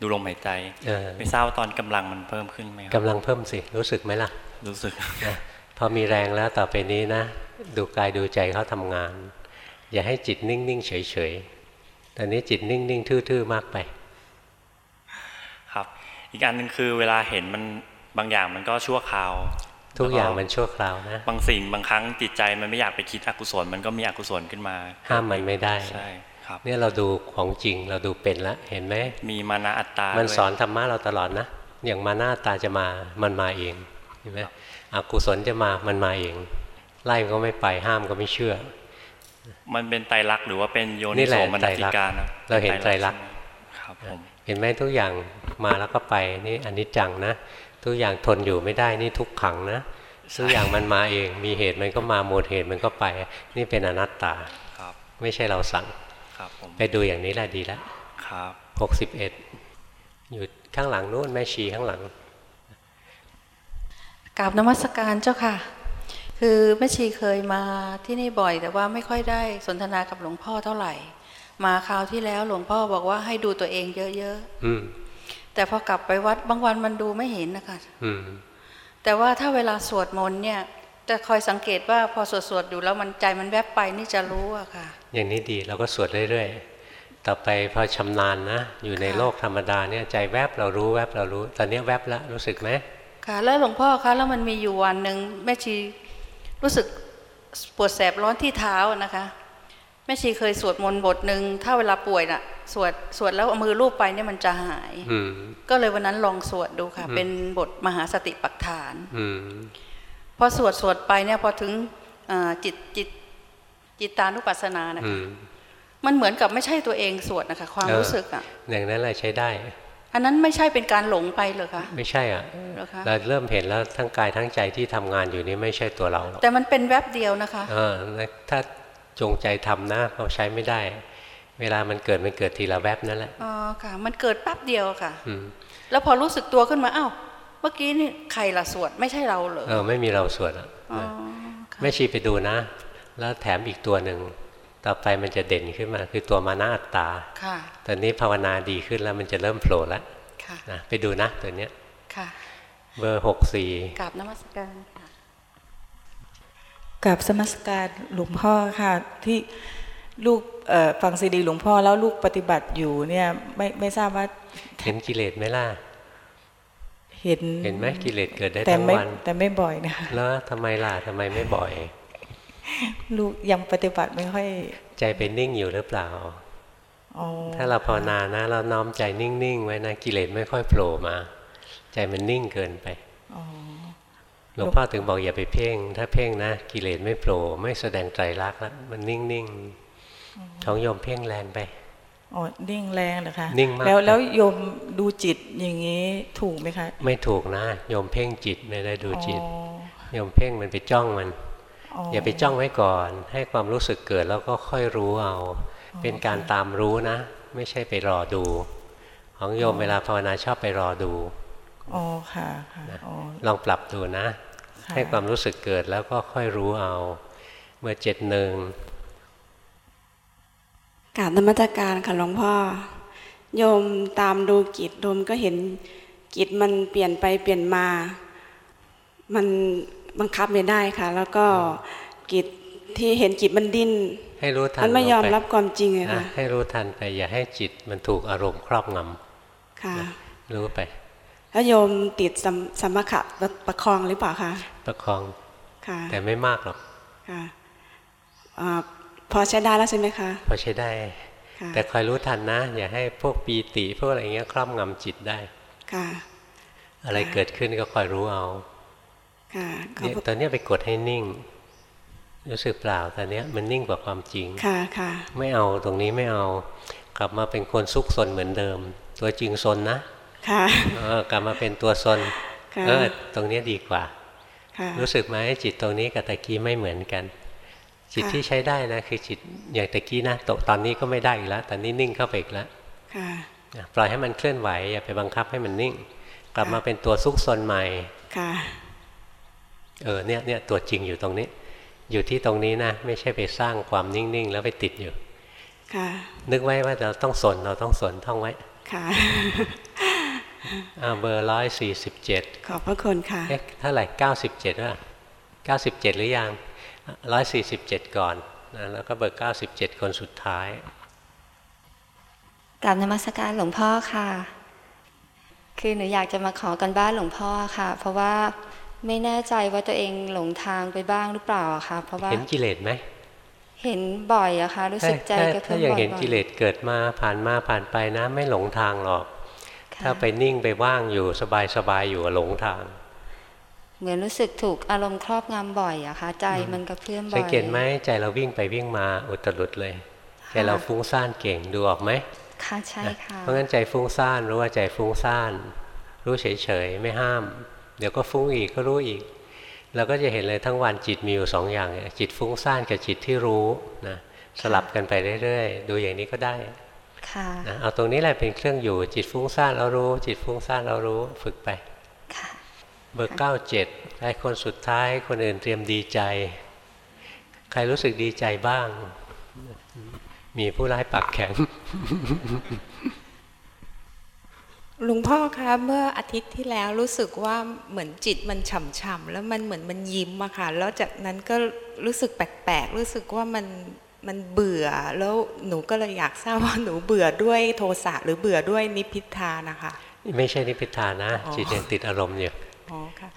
ดูลมหายใจเออไม่ทราบว่าตอนกำลังมันเพิ่มขึ้นไหมครักำลังเพิ่มสิ รู้สึกไหมล่ะ รู้สึกนะพอมีแรงแล้วต่อไปนี้นะ ดูกายดูใจเขาทำงาน อย่าให้จิตนิ่งๆเฉยๆตอนนี้จิตนิ่งๆทื่อๆมากไป ครับ อีกอันหนึ่งคือเวลาเห็นมันบางอย่างมันก็ชั่วคราว ทุกอย่างมันชั่วคราวนะบางสิ่งบางครั้งจิตใจมันไม่อยากไปคิดอกุศลมันก็มีอกุศลขึ้นมา ห้ามมันไม่ได้ใช่ครับ เนี่ยเราดูของจริงเราดูเป็นแล้วเห็นไหมมีมานะอัตตา มันด้วยสอนธรรมะเราตลอดนะ อย่างมาหน้าตาจะมามันมาเองเห็นไหมอกุศลจะมามันมาเอง ไล่มันก็ไม่ไปห้ามก็ไม่เชื่อ มันเป็นไตรลักษณ์หรือว่าเป็นโยนินี่แหโสละมนไตรสิลักษการณ์นะเราเห็นไตรลักษณ์ครับผมเห็นไหมทุกอย่างมาแล้วก็ไปนี่อันนี้จังนะ ทุกอย่างทนอยู่ไม่ได้นี่ทุกขังนะทุกอย่างมันมาเอง มีเหตุมันก็มาหมดเหตุมันก็ไป นี่เป็นอนัตตาครับไม่ใช่เราสั่ง ครับผมไปดูอย่างนี้แหละดีแล้วครับหกสิบเอ็ดอยู่ข้างหลังนู้นแม่ชีข้างหลังกราบนมัสการเจ้าค่ะ คือแม่ชีเคยมาที่นี่บ่อย แต่ว่าไม่ค่อยได้สนทนากับหลวงพ่อเท่าไหร่ มาคราวที่แล้วหลวงพ่อบอกว่าให้ดูตัวเองเยอะอืมๆแต่พอกลับไปวัดบางวันมันดูไม่เห็นนะคะอืมแต่ว่าถ้าเวลาสวดมนต์เนี่ย จะคอยสังเกตว่าพอสวดสวดๆอยู่แล้วมันใจมันแวบไปนี่จะรู้อะค่ะ อย่างนี้ดีเราก็สวดเรื่อยๆ ต่อไปพอชำนาญนะ อยู่ในโลกธรรมดาเนี่ยใจแวบเรารู้แวบเรารู้ ตอนนี้แวบแล้วรู้สึกไหมค่ะ แล้วหลวงพ่อคะแล้วมันมีอยู่วันหนึ่งแม่ชีรู้สึกปวดแสบร้อนที่เท้าอะนะคะแม่ชีเคยสวดมนต์บทหนึ่งถ้าเวลาป่วยน่ะ สวดสวดแล้วเอามือลูบไปเนี่ยมันจะหายอืมก็เลยวันนั้นลองสวดดูค่ะอืมเป็นบทมหาสติปัฏฐานอืม พอสวดสวดไปเนี่ยพอถึงอ่าจิตจิตจิตตานุปัสสนานะอืคะมมันเหมือนกับไม่ใช่ตัวเองสวดนะคะ ความรู้สึกอะอย่างนั้นแหละใช้ได้ อันนั้นไม่ใช่เป็นการหลงไปเหรอคะไม่ใช่อะเหรอคะเราเริ่มเห็นแล้วทั้งกายทั้งใจที่ทำงานอยู่นี่ไม่ใช่ตัวเราหรอกแต่มันเป็นแวบเดียวนะคะเออแล้วถ้าจงใจทำนะเราใช้ไม่ได้ เวลามันเกิดมันเกิดทีละแวบนั่นแหละอ๋อค่ะ มันเกิดแป๊บเดียวค่ะอืมแล้วพอรู้สึกตัวขึ้นมาอ้าวเมื่อกี้นี่ใครละสวดไม่ใช่เราเหรอเออไม่มีเราส่วนอะอ๋อแม่ชีไปดูนะ แล้วแถมอีกตัวหนึ่งต่อไปมันจะเด่นขึ้นมา คือตัวมานาอัตตาค่ะตอนนี้ภาวนาดีขึ้นแล้วมันจะเริ่มโผล่แล้วค่ะนะไปดูนะตัวเนี้ยค่ะ เบอร์หกสี่กราบนมัสการค่ะกับสมัสการหลวงพ่อค่ะ ที่ลูกเอ่อฟังซีดีหลวงพ่อแล้วลูกปฏิบัติอยู่เนี่ยไม่ไม่ทราบว่าเห็นกิเลสไหมล่ะ เห็นเห็นไหมกิเลสเกิดได้แต่ทั้งไม่วันแต่ไม่บ่อยนะคะแล้วทำไมล่ะทำไมไม่บ่อยลูกยังปฏิบัติไม่ค่อย ใจเป็นนิ่งอยู่หรือเปล่าอ๋อถ้าเราภาวนานะ เราน้อมใจนิ่งๆไว้นะกิเลสไม่ค่อยโผล่มา ใจมันนิ่งเกินไปอ๋อหลวงพ่อถึงบอกอย่าไปเพ่ง ถ้าเพ่งนะกิเลสไม่โผล่ไม่แสดงใจรักแล้วมันนิ่งๆของโยมเพ่งแรงไป อ๋อนิ่งแรงเหรอคะนิ่งมากแล้วแล้วโยมดูจิตอย่างนี้ถูกไหมคะ ไม่ถูกนะโยมเพ่งจิตไม่ได้ดูจิตอ๋อโยมเพ่งมันไปจ้องมันอ๋อออย่าไปจ้องไว้ก่อน ให้ความรู้สึกเกิดแล้วก็ค่อยรู้เอา เป็นการตามรู้นะ ไม่ใช่ไปรอดู ของโยมเวลาภาวนาชอบไปรอดูอ๋อค่ะค่ะอ๋อลองปรับดูนะค่ะให้ความรู้สึกเกิดแล้วก็ค่อยรู้เอา เมื่อเจ็ดหนึ่ง กราบนมัสการค่ะหลวงพ่อ โยมตามดูกิจโยมก็เห็นกิจมันเปลี่ยนไปเปลี่ยนมา มันบังคับไม่ได้ค่ะ แล้วก็กิจที่เห็นจิตมันดิ้นให้รู้ทันมันไม่ยอมลงปรับความจริงเลยนะค่ะให้รู้ทันไป อย่าให้จิตมันถูกอารมณ์ครอบงค่ะำรู้ไปแล้วโยมติดสัมสมถะประคองหรือเปล่าคะประคองค่ะแต่ไม่มากหรอกค่ะอ่า พอใช้ได้แล้วใช่ไหมคะ พอใช้ได้ค่ะแต่คอยรู้ทันนะ อย่าให้พวกปีติพวกอะไรเงี้ยครอบงำจิตได้ค่ะอะไรเกิดขึ้นก็คอยรู้เอาค่ะขอบเนี่ยพระตอนเนี้ยไปกดให้นิ่ง รู้สึกเปล่าตอนเนี้ยมันนิ่งกว่าความจริงค่ะค่ะไม่เอาตรงนี้ไม่เอา กลับมาเป็นคนซุกซนเหมือนเดิม ตัวจริงซนนะค่ะเออกลับมาเป็นตัวซนค่ะเออตรงเนี้ยดีกว่าค่ะรู้สึกไหมจิตตรงนี้กับตะกี้ไม่เหมือนกัน จิตค่ะที่ใช้ได้นะคือจิตอย่างตะกี้นะตตอนนี้ก็ไม่ได้อีกแล้วตอนนี้นิ่งเข้าไปอีกแล้วค่ะนะปล่อยให้มันเคลื่อนไหวอย่าไปบังคับให้มันนิ่ง กลับมาเป็นตัวซุกซนใหม่ค่ะเออเนี่ยเนี่ยตัวจริงอยู่ตรงนี้ อยู่ที่ตรงนี้นะ ไม่ใช่ไปสร้างความนิ่งๆ แล้วไปติดอยู่ค่ะนึกไว้ว่าเราต้องสนเราต้องสนท่องไว้ค่ะอ่าเบอร์ร้อยสี่สิบเจ็ดขอบพระคุณค่ะเอ๊ะเท่าไหร่เก้าสิบเจ็ดว่ะเก้าสิบเจ็ดหรือยัง ร้อยสี่สิบเจ็ดก่อนนะแล้วก็เบอร์เก้าสิบเจ็ดคนสุดท้ายกราบนมัสการหลวงพ่อค่ะ คือหนูอยากจะมาขอกันบ้านหลวงพ่อค่ะ เพราะว่าไม่แน่ใจว่าตัวเองหลงทางไปบ้างหรือเปล่าอะค่ะ เพราะว่าเห็นกิเลสไหมเห็นบ่อยอะค่ะรู้สึกใจถ้ากระเพื่ถ้าอมยังบ่อยเห็นกิเลสเกิดมาผ่านมาผ่านไปนะ ไม่หลงทางหรอก ถ้าไปนิ่งไปว่างอยู่สบายสบายอยู่อะหลงทาง เหมือนรู้สึกถูกอารมณ์ครอบงำบ่อยอะค่ะใจมันกระเพื่อมบ่อยสังเกตไหมใจเราวิ่งไปวิ่งมาอุตรุดเลยใจเราฟุ้งซ่านเก่งดูออกไหมค่ะใช่นะค่ะเพราะงั้นใจฟุ้งซ่านรู้ว่าใจฟุ้งซ่าน รู้เฉยๆไม่ห้าม เดี๋ยวก็ฟุ้งอีกก็รู้อีกเราก็จะเห็นเลยทั้งวันจิตมีอยู่สองอย่างเนี่ยจิตฟุ้งซ่านกับจิตที่รู้นะสลับกันไปเรื่อยๆ ดูอย่างนี้ก็ได้ค่ะนะเอาตรงนี้แหละเป็นเครื่องอยู่จิตฟุ้งซ่านเรารู้ จิตฟุ้งซ่านเรารู้ฝึกไป เบอร์เก้าเจ็ดใครคนสุดท้ายคนอื่นเตรียมดีใจ ใครรู้สึกดีใจบ้าง มีผู้ร้ายปากแข็งหลวงพ่อคะเมื่ออาทิตย์ที่แล้วรู้สึกว่าเหมือนจิตมันฉ่ำๆแล้วมันเหมือนมันยิ้มอะค่ะ แล้วจากนั้นก็รู้สึกแปลกๆรู้สึกว่ามันมันเบื่อแล้วหนูก็เลยอยากทราบว่าหนูเบื่อด้วยโทสะหรือเบื่อด้วยนิพพิทานะคะ ไม่ใช่นิพพิทานะอ๋อจิตยังติดอารมณ์อยู่อ๋อค่ะ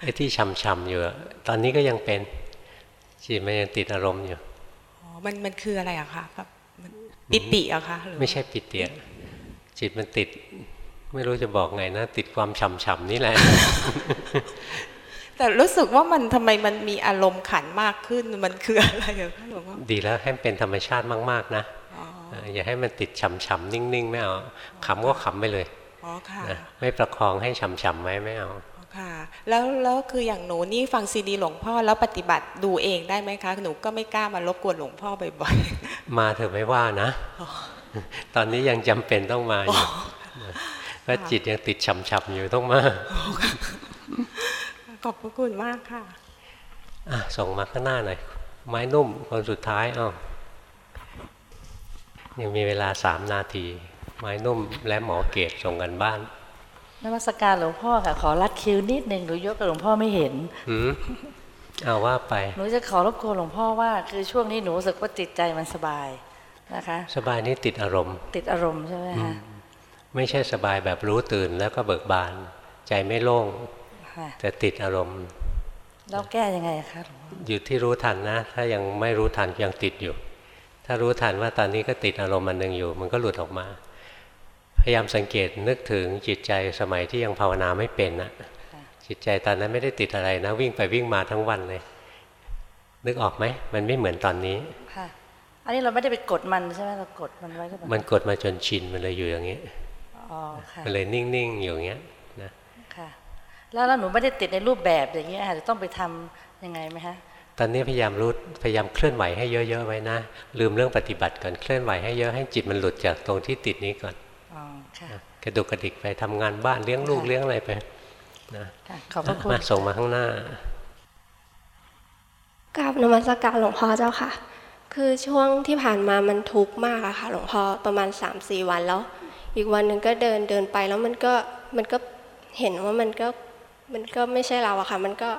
ไอ้ที่ช่ำๆอยู่อะตอนนี้ก็ยังเป็นจิตมันยังติดอารมณ์อยู่อ๋อมันมันคืออะไรอะคะแบบมันปิติอะคะหรือไม่ใช่ปิเตียจิตมันติด ไม่รู้จะบอกไงนะ ติดความฉ่ำๆนี่แหละ แต่รู้สึกว่ามันทำไมมันมีอารมณ์ขันมากขึ้นมันคืออะไรอะคะหลวงพ่อดีแล้วให้มันเป็นธรรมชาติมากๆนะอ๋อเอออย่าให้มันติดฉ่ำๆนิ่งๆ ไม่เอาขำก็ขำไปเลยอ๋อค่ะนะไม่ประคองให้ฉ่ำๆไว้ไม่เอา ค่ะ แล้วแล้วคืออย่างหนูนี่ฟังซีดีหลวงพ่อแล้วปฏิบัติดูเองได้ไหมคะ หนูก็ไม่กล้ามารบกวนหลวงพ่อบ่อยมาเถอะไม่ว่านะ ตอนนี้ยังจำเป็นต้องมาอยู่นะเพราะจิตยังติดฉ่ำๆอยู่ต้องมาๆขอบพระคุณมากค่ะอะส่งมาข้างหน้าหน่อย ไม้นุ่มคนสุดท้ายอ้าวยังมีเวลาสามนาที ไม้นุ่มและหมอเกตส่งกันบ้าน นมัสการหลวงพ่อค่ะ ขอรัดคิวนิดหนึ่งหนูยกกับหลวงพ่อไม่เห็นหืมเอาว่าไป หนูจะขอรบกวนหลวงพ่อว่า คือช่วงนี้หนูรู้สึกว่าจิตใจมันสบายนะคะ สบายนี่ติดอารมณ์ ติดอารมณ์ใช่ไหมคะไม่ใช่สบายแบบรู้ตื่นแล้วก็เบิกบาน ใจไม่โล่งค่ะแต่ติดอารมณ์แล้วแก้ยังไงคะหลวงพ่ออยู่ที่รู้ทันนะ ถ้ายังไม่รู้ทันยังติดอยู่ ถ้ารู้ทันว่าตอนนี้ก็ติดอารมณ์มันหนึ่งอยู่ มันก็หลุดออกมา พยายามสังเกตนึกถึงจิตใจสมัยที่ยังภาวนาไม่เป็นนะจิตใจตอนนั้นไม่ได้ติดอะไรนะ วิ่งไปวิ่งมาทั้งวันเลย นึกออกไหมมันไม่เหมือนตอนนี้ค่ะอันนี้เราไม่ได้ไปกดมันใช่ไหมเรากดมันไว้หรือเปล่ามันกดมาจนชินมันเลยอยู่อย่างนี้อ๋อค่ะมันเลยนิ่งๆอยู่อย่างเงี้ยนะค่ะแล้วแล้วหนูไม่ได้ติดในรูปแบบอย่างเงี้ยค่ะจะต้องไปทำยังไงไหมคะตอนนี้พยายามรู้พยายามเคลื่อนไหวให้เยอะๆไว้นะลืมเรื่องปฏิบัติก่อนเคลื่อนไหวให้เยอะให้จิตมันหลุดจากตรงที่ติดนี้ก่อนอ๋อค่ะ กระดุกกระดิกไปทำงานบ้านเลี้ยงลูกเลี้ยงอะไรไปนะค่ะขอบพระคุณมาส่งมาข้างหน้ากราบนมัสการหลวงพ่อเจ้าค่ะ คือช่วงที่ผ่านมามันทุกข์มากอะค่ะ หลวงพ่อประมาณ3าสี่วันแล้ว อีกวันหนึ่งก็เดินเดินไปแล้วมันก็มันก็เห็นว่ามันก็มันก็ไม่ใช่เราอะค่ะ มันก็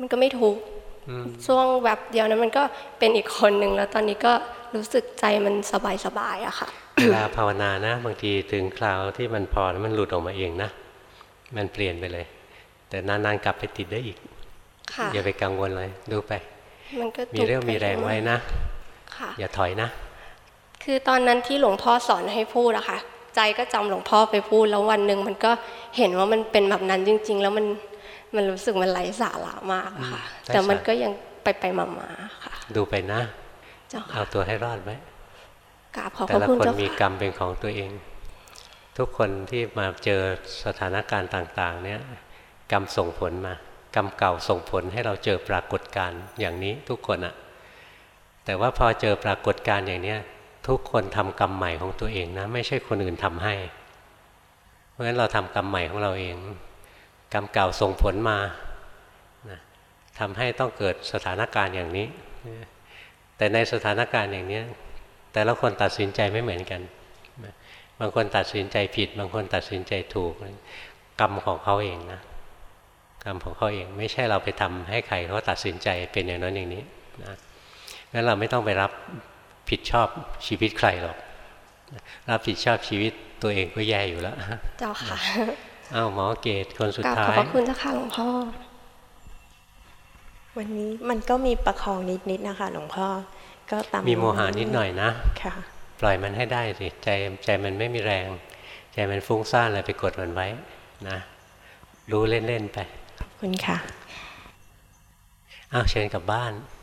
มันก็ไม่ทุกข์อืมช่วงแบบเดียวนั้นมันก็เป็นอีกคนหนึ่งแล้วตอนนี้ก็รู้สึกใจมันสบายสบายๆอะค่ะ เวลาภาวนานะ บางทีถึงคราวที่มันพอแล้วมันหลุดออกมาเองนะ มันเปลี่ยนไปเลย แต่นานๆกลับไปติดได้อีกค่ะอย่าไปกังวลเลยดูไปมันก็มีเรี่ยวมีแรงไว้นะค่ะอย่าถอยนะ คือตอนนั้นที่หลวงพ่อสอนให้พูดอะค่ะ ใจก็จำหลวงพ่อไปพูดแล้ววันหนึ่งมันก็เห็นว่ามันเป็นแบบนั้นจริง ๆ แล้วมันมันรู้สึกมันไร้สาระมากอะค่ะไร้สาระแต่มันก็ยังไปไปๆมาๆค่ะ ดูไปนะเจ้าค่ะเอาตัวให้รอดไว้ กราบขอบพแต่ละคุณคนเจ้ามีค่ะกรรมเป็นของตัวเอง ทุกคนที่มาเจอสถานการณ์ต่าง ๆ เนี่ยกรรมส่งผลมากรรมเก่าส่งผลให้เราเจอปรากฏการณ์อย่างนี้ทุกคนอะแต่ว่าพอเจอปรากฏการณ์อย่างเนี้ยทุกคนทำกรรมใหม่ของตัวเองนะ ไม่ใช่คนอื่นทำให้ เพราะฉะนั้นเราทำกรรมใหม่ของเราเอง กรรมเก่าส่งผลมานะทำให้ต้องเกิดสถานการณ์อย่างนี้ แต่ในสถานการณ์อย่างนี้ แต่ละคนตัดสินใจไม่เหมือนกัน บางคนตัดสินใจผิด บางคนตัดสินใจถูก กรรมของเขาเองนะ กรรมของเขาเอง ไม่ใช่เราไปทำให้ใครเขาตัดสินใจเป็นอย่างนั้นอย่างนี้นะงั้นเราไม่ต้องไปรับผิดชอบชีวิตใครหรอก รับผิดชอบชีวิตตัวเองก็แย่อยู่แล้ว เจ้าค่ะ อ้าวหมอเกตคนสุดกราบขท้าอบยพระคุณเจ้าค่ะหลวงพ่อ วันนี้มันก็มีประคองนิดๆนะคะ หลวงพ่อ ก็ตามมีโมหานิดหน่อยนะค่ะปล่อยมันให้ได้สิใจใจมันไม่มีแรง ใจมันฟุ้งซ่านเลยไปกดมันไว้นะรู้เล่นๆไป ขอบคุณค่ะอ้าวเชิญกลับบ้านค